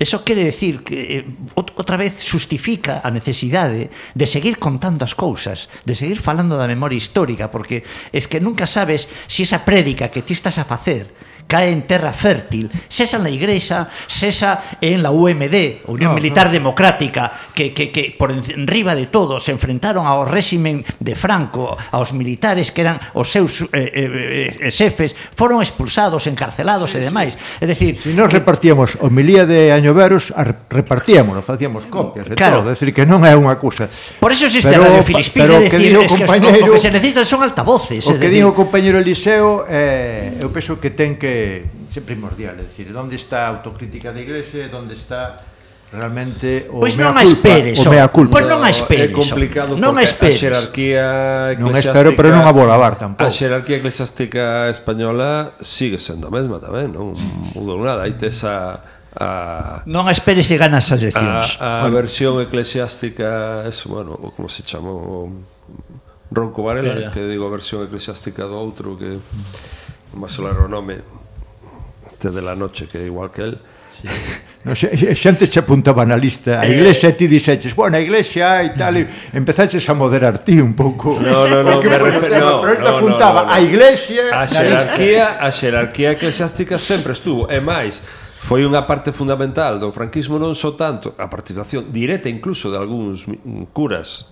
eso quere decir que eh, outra vez justifica a necesidade de seguir contando as cousas, de seguir falando da memoria histórica, porque es que nunca sabes si esa prédica que ti estás a facer cae en terra fértil, sexa na Igrexa, sexa en la UMD, Unión no, Militar no. Democrática, que, que, que por enriba de todo se enfrentaron ao réximen de Franco, aos militares que eran os seus eh, eh, eh xefes, foron expulsados, encarcelados sí, e demais. É dicir, si nos que, repartíamos homilía de Añoveros, repartíamos, facíamos mm, copias de claro, todo, é dicir que non é unha acusa. Por eso existe pero, Radio Filispín, pero, é dicir, que es que o que se necesitan son altavoces. O que digo, o compañero Eliseo, eh, eu penso que ten que é, primordial, é dicir, onde está a autocrítica da igrexa, onde está realmente o pois mea non culpa, esperes, o mea culpa. Pois non a esperes. É complicado non porque esperes. a xerarquía eclesiástica Non espero, pero non a vou lavar tampouco. A xerarquía eclesiástica española sigue sendo a mesma tamén, non mudou nada, aí tes a a Non esperes e ganas as eleccións. A, a versión eclesiástica, eso, bueno, como se chamou Ronco Varela, que digo a versión eclesiástica do outro que non solar o nome, 7 de la noche, que é igual que él, Sí. No, xente che apuntaba na lista a eh, iglesia e ti dixeches, bueno, a iglesia e tal, e empezaches a moderar ti un pouco. No, no, no, me refer... no, pero no, te apuntaba no, no, no. a iglesia a xerarquía, a xerarquía eclesiástica sempre estuvo, e máis, foi unha parte fundamental do franquismo non só tanto a participación directa incluso de algúns curas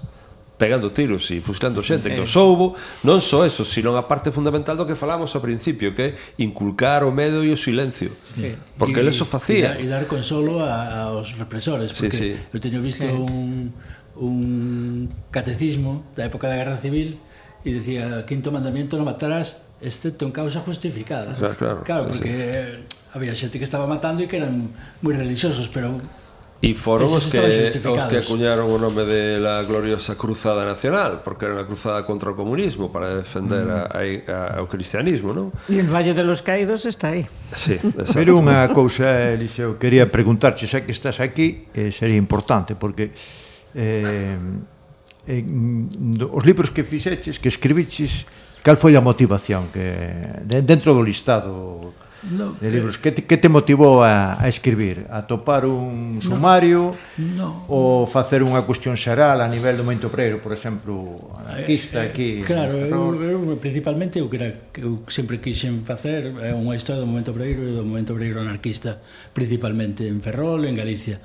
pegando tiros e fusilando xente sí. que os soubo, non só eso, sino a parte fundamental do que falamos ao principio, que é inculcar o medo e o silencio. Sí. Porque eles o facía. E dar consolo a, aos represores, porque sí, sí. eu teño visto sí. un, un catecismo da época da Guerra Civil e decía, quinto mandamiento, non matarás, excepto en causa justificada. Claro, claro, claro porque sí. había xente que estaba matando e que eran moi religiosos, pero E foron os que, os que acuñaron o nome de la gloriosa Cruzada Nacional, porque era unha cruzada contra o comunismo para defender mm. a, a, a, o cristianismo, non? E el Valle de los Caídos está aí. Sí, exacto. Pero unha cousa, Eliseo, quería preguntarche, xa que estás aquí, eh, sería importante, porque eh, eh, os libros que fixeches, que escribiches, cal foi a motivación que dentro do listado no, de libros. Eh, que, que te motivou a, a escribir? A topar un sumario? No, no, ou facer unha cuestión xeral a nivel do momento obrero, por exemplo, anarquista eh, eh, aquí? Claro, eu, eu, principalmente o que, era, que eu sempre quixen facer é unha historia do momento obreiro e do momento obreiro anarquista, principalmente en Ferrol, en Galicia.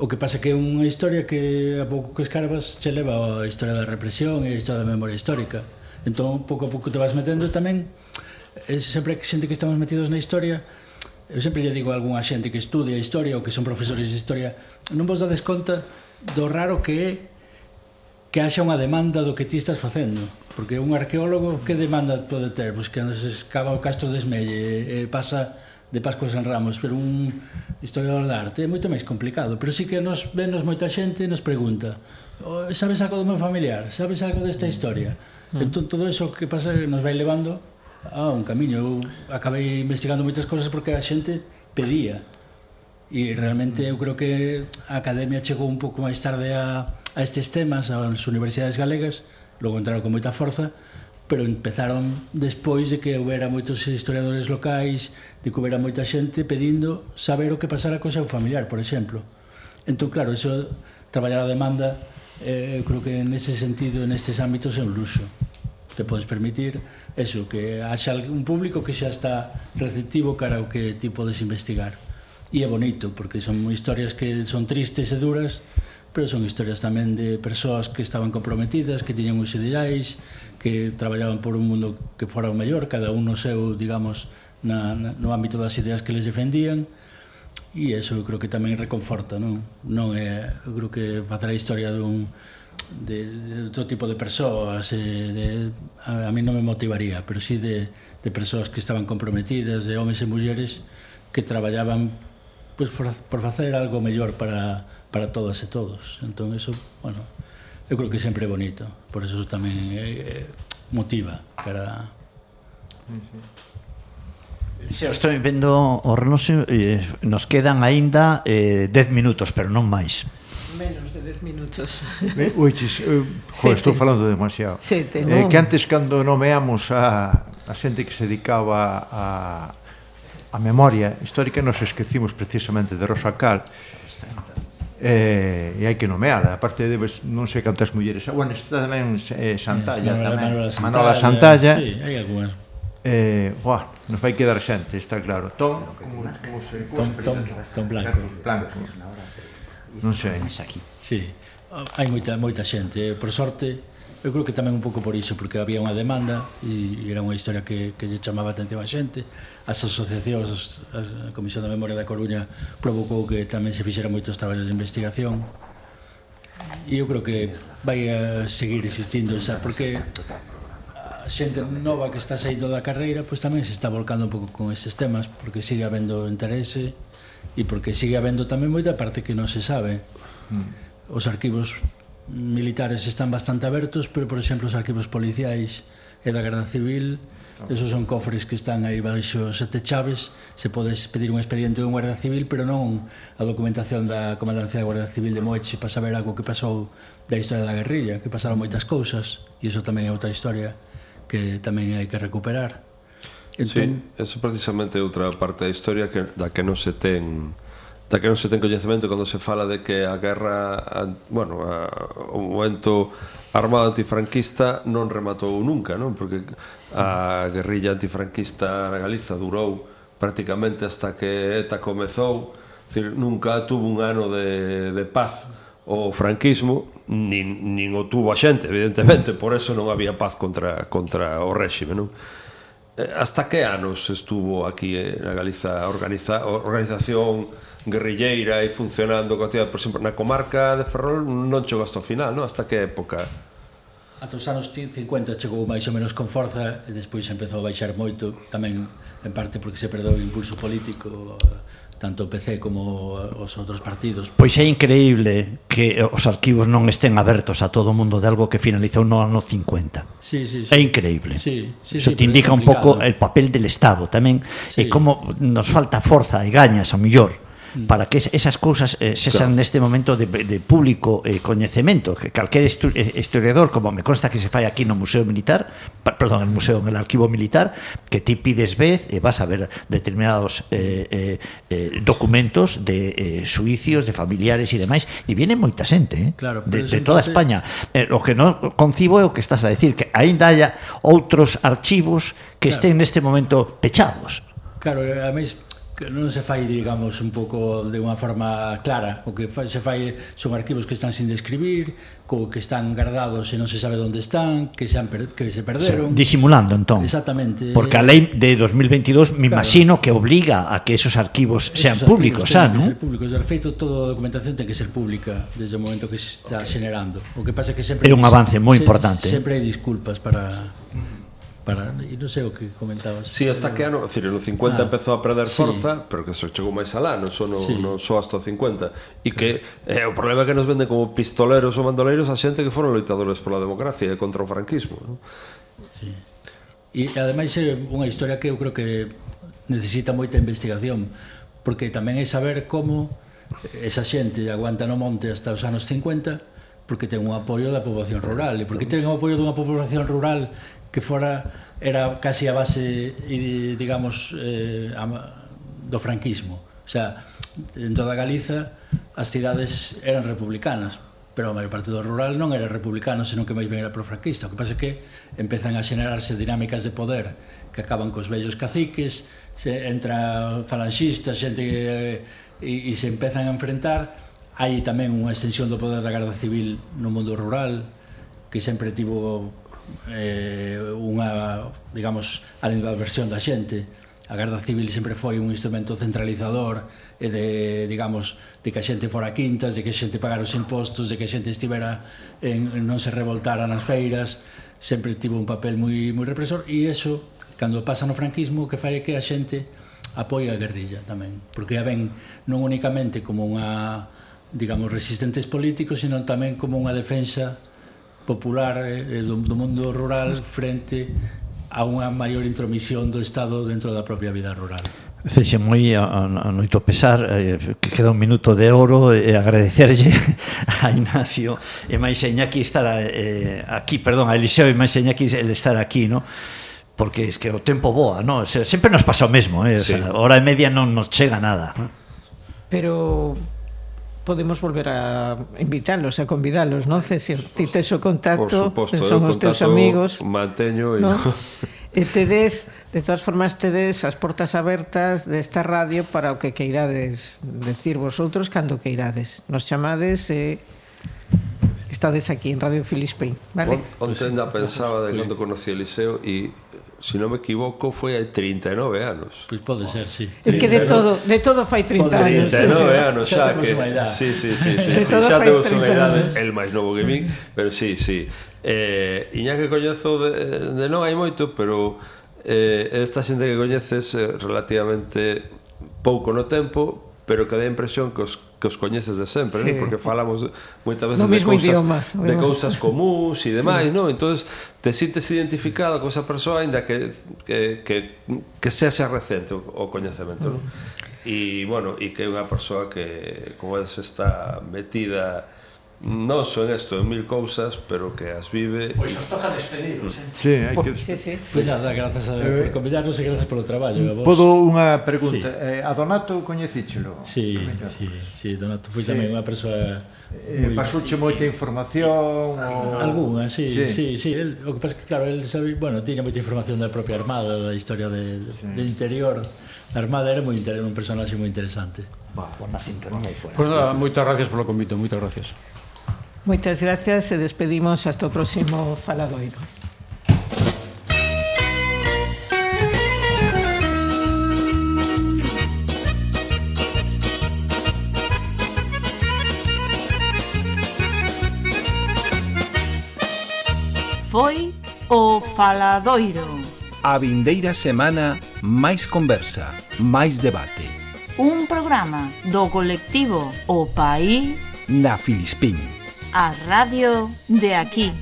O que pasa que é unha historia que a pouco que escarbas se leva a historia da represión e a historia da memoria histórica. Entón, pouco a pouco te vas metendo tamén Eh, sempre que xente que estamos metidos na historia eu sempre lle digo a algunha xente que estudia historia ou que son profesores de historia non vos dades conta do raro que é que haxa unha demanda do que ti estás facendo porque un arqueólogo que demanda pode ter? Pois que andas escava o Castro de Esmelle e pasa de Pascua San Ramos pero un historiador de arte é moito máis complicado pero sí que nos venos moita xente e nos pregunta oh, sabes algo do meu familiar? sabes algo desta historia? Mm. entón todo eso que pasa nos vai levando Ah, un camiño. Eu acabei investigando moitas cousas porque a xente pedía. E realmente eu creo que a Academia chegou un pouco máis tarde a, a estes temas, ás universidades galegas, logo entraron con moita forza, pero empezaron despois de que houbera moitos historiadores locais, de que houbera moita xente pedindo saber o que pasara co seu familiar, por exemplo. Entón, claro, iso, traballar a demanda, eh, eu creo que nese sentido, nestes ámbitos é un luxo te podes permitir eso, que haxa un público que xa está receptivo cara ao que ti podes investigar e é bonito, porque son historias que son tristes e duras pero son historias tamén de persoas que estaban comprometidas, que tiñan uns ideais que traballaban por un mundo que fora o mellor, cada un no seu, digamos, na, na, no ámbito das ideas que les defendían e eso eu creo que tamén reconforta, non? Non é, eu creo que facer a historia dun, de, de outro tipo de persoas eh, de, a, a mí non me motivaría pero sí de, de persoas que estaban comprometidas de homens e mulleres que traballaban pues, por, por facer algo mellor para, para todas e todos entón eso, bueno eu creo que sempre é bonito por eso tamén eh, eh motiva para Se estou vendo o renoso eh, nos quedan aínda eh, 10 minutos, pero non máis menos de 10 minutos. Eh, oiches, eh, jo, Sete. estou falando demasiado. Sete, non? Eh, que antes cando nomeamos a, a xente que se dedicaba a, a memoria histórica nos esquecimos precisamente de Rosa Cal eh, e hai que nomeala aparte de non sei cantas mulleres ah, bueno, está tamén eh, Santalla Manuela, tamén, Manola, Manola Santalla, sí, hai algunhas eh, buah, nos vai quedar xente, está claro Tom, como, como se, Tom, Tom, Tom Blanco, Blanco. Blanco non sei. Mas aquí. Sí. Hai moita moita xente, eh. por sorte, eu creo que tamén un pouco por iso, porque había unha demanda e era unha historia que, que lle chamaba a atención a xente. As asociacións, as, a Comisión da Memoria da Coruña provocou que tamén se fixeran moitos traballos de investigación. E eu creo que vai a seguir existindo esa, porque a xente nova que está saindo da carreira pois tamén se está volcando un pouco con estes temas, porque sigue habendo interese, e porque sigue habendo tamén moita parte que non se sabe. Mm. Os arquivos militares están bastante abertos, pero por exemplo os arquivos policiais e da Guerra Civil, esos son cofres que están aí baixo sete chaves, se podes pedir un expediente de un Guardia Civil, pero non a documentación da Comandancia da Guardia Civil de Moeche para saber algo que pasou da historia da guerrilla, que pasaron moitas cousas, e iso tamén é outra historia que tamén hai que recuperar. Entón... Sí, eso precisamente é outra parte da historia que, da que non se ten da que non se ten coñecemento cando se fala de que a guerra, a, bueno, a, o momento armado antifranquista non rematou nunca, non? Porque a guerrilla antifranquista na Galiza durou prácticamente hasta que ETA comezou, decir, nunca tuvo un ano de, de paz o franquismo, nin, nin o tuvo a xente, evidentemente, por eso non había paz contra, contra o réxime, non? Hasta que anos estuvo aquí na Galiza a organiza, organización guerrilleira e funcionando coa por exemplo, na comarca de Ferrol non chegou hasta o final, non? Hasta que época? Ata os anos 50 chegou máis ou menos con forza e despois empezou a baixar moito, tamén en parte porque se perdeu o impulso político tanto o PC como os outros partidos. Pois é increíble que eh, os arquivos non estén abertos a todo o mundo de algo que finalizou no ano 50. Sí, sí, sí. É increíble. Sí, sí, Eso sí, te indica un pouco el papel del Estado tamén sí. e como nos falta forza e gañas, a mellor, Mm. para que esas cousas eh, sexan claro. neste momento de, de público eh, coñecemento que calquer eh, historiador como me consta que se fai aquí no Museo Militar perdón, no Museo, no Arquivo Militar que ti pides vez e vas a ver determinados eh, eh, eh, documentos de eh, suicios, de familiares e demais e viene moita xente eh, claro, de, de toda entonces... España eh, o que non concibo é o que estás a decir que aínda haya outros archivos que claro. estén neste momento pechados Claro, a máis que non se fai, digamos, un pouco de unha forma clara. O que se fai son arquivos que están sin describir, co que están guardados e non se sabe onde están, que se han per, que se perderon. Disimulando, entón. Exactamente. Porque a lei de 2022 me claro. imagino que obliga a que esos arquivos esos sean públicos, xa, non? Ser públicos, de feito toda a documentación ten que ser pública desde o momento que se está okay. xenerando. O que pasa é que sempre É un avance moi importante. Sempre eh. hai disculpas para para e non sei o que comentabas. Si, sí, hasta que ano, decir, no 50 ah, empezou a perder sí. forza, pero que se chegou máis alá, non só no, sí. non só hasta o 50. E que eh, o problema é que nos venden como pistoleros ou mandoleiros a xente que foron loitadores pola democracia e contra o franquismo, non? Sí. E ademais é unha historia que eu creo que necesita moita investigación, porque tamén é saber como esa xente aguanta no monte hasta os anos 50 porque ten un apoio da poboación rural e porque ten o apoio dunha poboación rural que fora era casi a base digamos eh, a, do franquismo. O sea, en toda Galiza as cidades eran republicanas pero o maior parte do rural non era republicano senón que máis ben era profranquista. O que pasa é que empezan a xenerarse dinámicas de poder que acaban cos vellos caciques se entra falanxistas xente que, e, e se empezan a enfrentar. Hai tamén unha extensión do poder da Garda Civil no mundo rural que sempre tivo eh, unha, digamos, a versión da xente. A Garda Civil sempre foi un instrumento centralizador e de, digamos, de que a xente fora a quintas, de que a xente pagara os impostos, de que a xente estivera en, en non se revoltara nas feiras, sempre tivo un papel moi moi represor e eso, cando pasa no franquismo, que fai que a xente apoia a guerrilla tamén, porque a ven non únicamente como unha digamos resistentes políticos, sino tamén como unha defensa popular eh, eh, do, do mundo rural frente a unha maior intromisión do Estado dentro da propia vida rural. Cexe moi a, a noito pesar eh, que queda un minuto de oro eh, e eh, agradecerlle a Ignacio e máis a Iñaki estar eh, aquí, perdón, a Eliseo e máis a Iñaki el estar aquí, no? Porque es que o tempo boa, no? sempre nos pasa o mesmo, eh? Sí. O sea, hora e media non nos chega nada. Pero podemos volver a invitarlos, a convidalos, non, César? Ti tes o contacto, suposto, eh, son os teus amigos. Manteño e... No? E eh, tedes, de todas formas, tedes as portas abertas desta radio para o que queirades decir vosotros cando queirades. Nos chamades e... Eh, estades aquí en Radio Filispín, vale? Onte ainda pensaba de cando conocí Eliseo e se non me equivoco, foi hai 39 anos. Pois pues pode ser, sí. É que de todo, de todo fai 30 pode anos. 39 anos, xa, xa que... Sí, sí, sí, sí, sí, xa temos unha idade, el máis novo que min, pero sí, sí. Eh, Iña que coñezo de, de non hai moito, pero eh, esta xente que coñeces eh, relativamente pouco no tempo, pero que dá a impresión que os que os coñeces de sempre, sí. non? porque falamos moitas veces no de cousas, idioma, de cousas comuns e demais, sí. non? Entonces, te sintes identificado con esa persoa aínda que, que, que, que sea xa recente o, o coñecemento, non? Mm. E, bueno, e que é unha persoa que, como es está metida non son esto, mil cousas, pero que as vive... Pois nos toca despediros, eh? Sí, hai que... Pois sí, sí. Pois nada, grazas a, eh, por convidarnos e grazas polo traballo. A vos. Podo unha pregunta. Sí. Eh, a Donato coñecíchelo? Sí, sí, sí, Donato foi sí. tamén unha persoa eh, pasouche moita información ou... Alguna, sí, sí, sí, sí. El, o que pasa que, claro, el sabe, bueno, tiña moita información da propia Armada, da historia de, sí. de interior. A Armada era moi un personaxe moi interesante. Bah, por na sintonía e fora. Pois nada, moitas gracias polo convite, moitas gracias. Moitas gracias e despedimos hasta o próximo Faladoiro. Foi o Faladoiro. A vindeira semana máis conversa, máis debate. Un programa do colectivo O País na Filispín. A radio de aquí.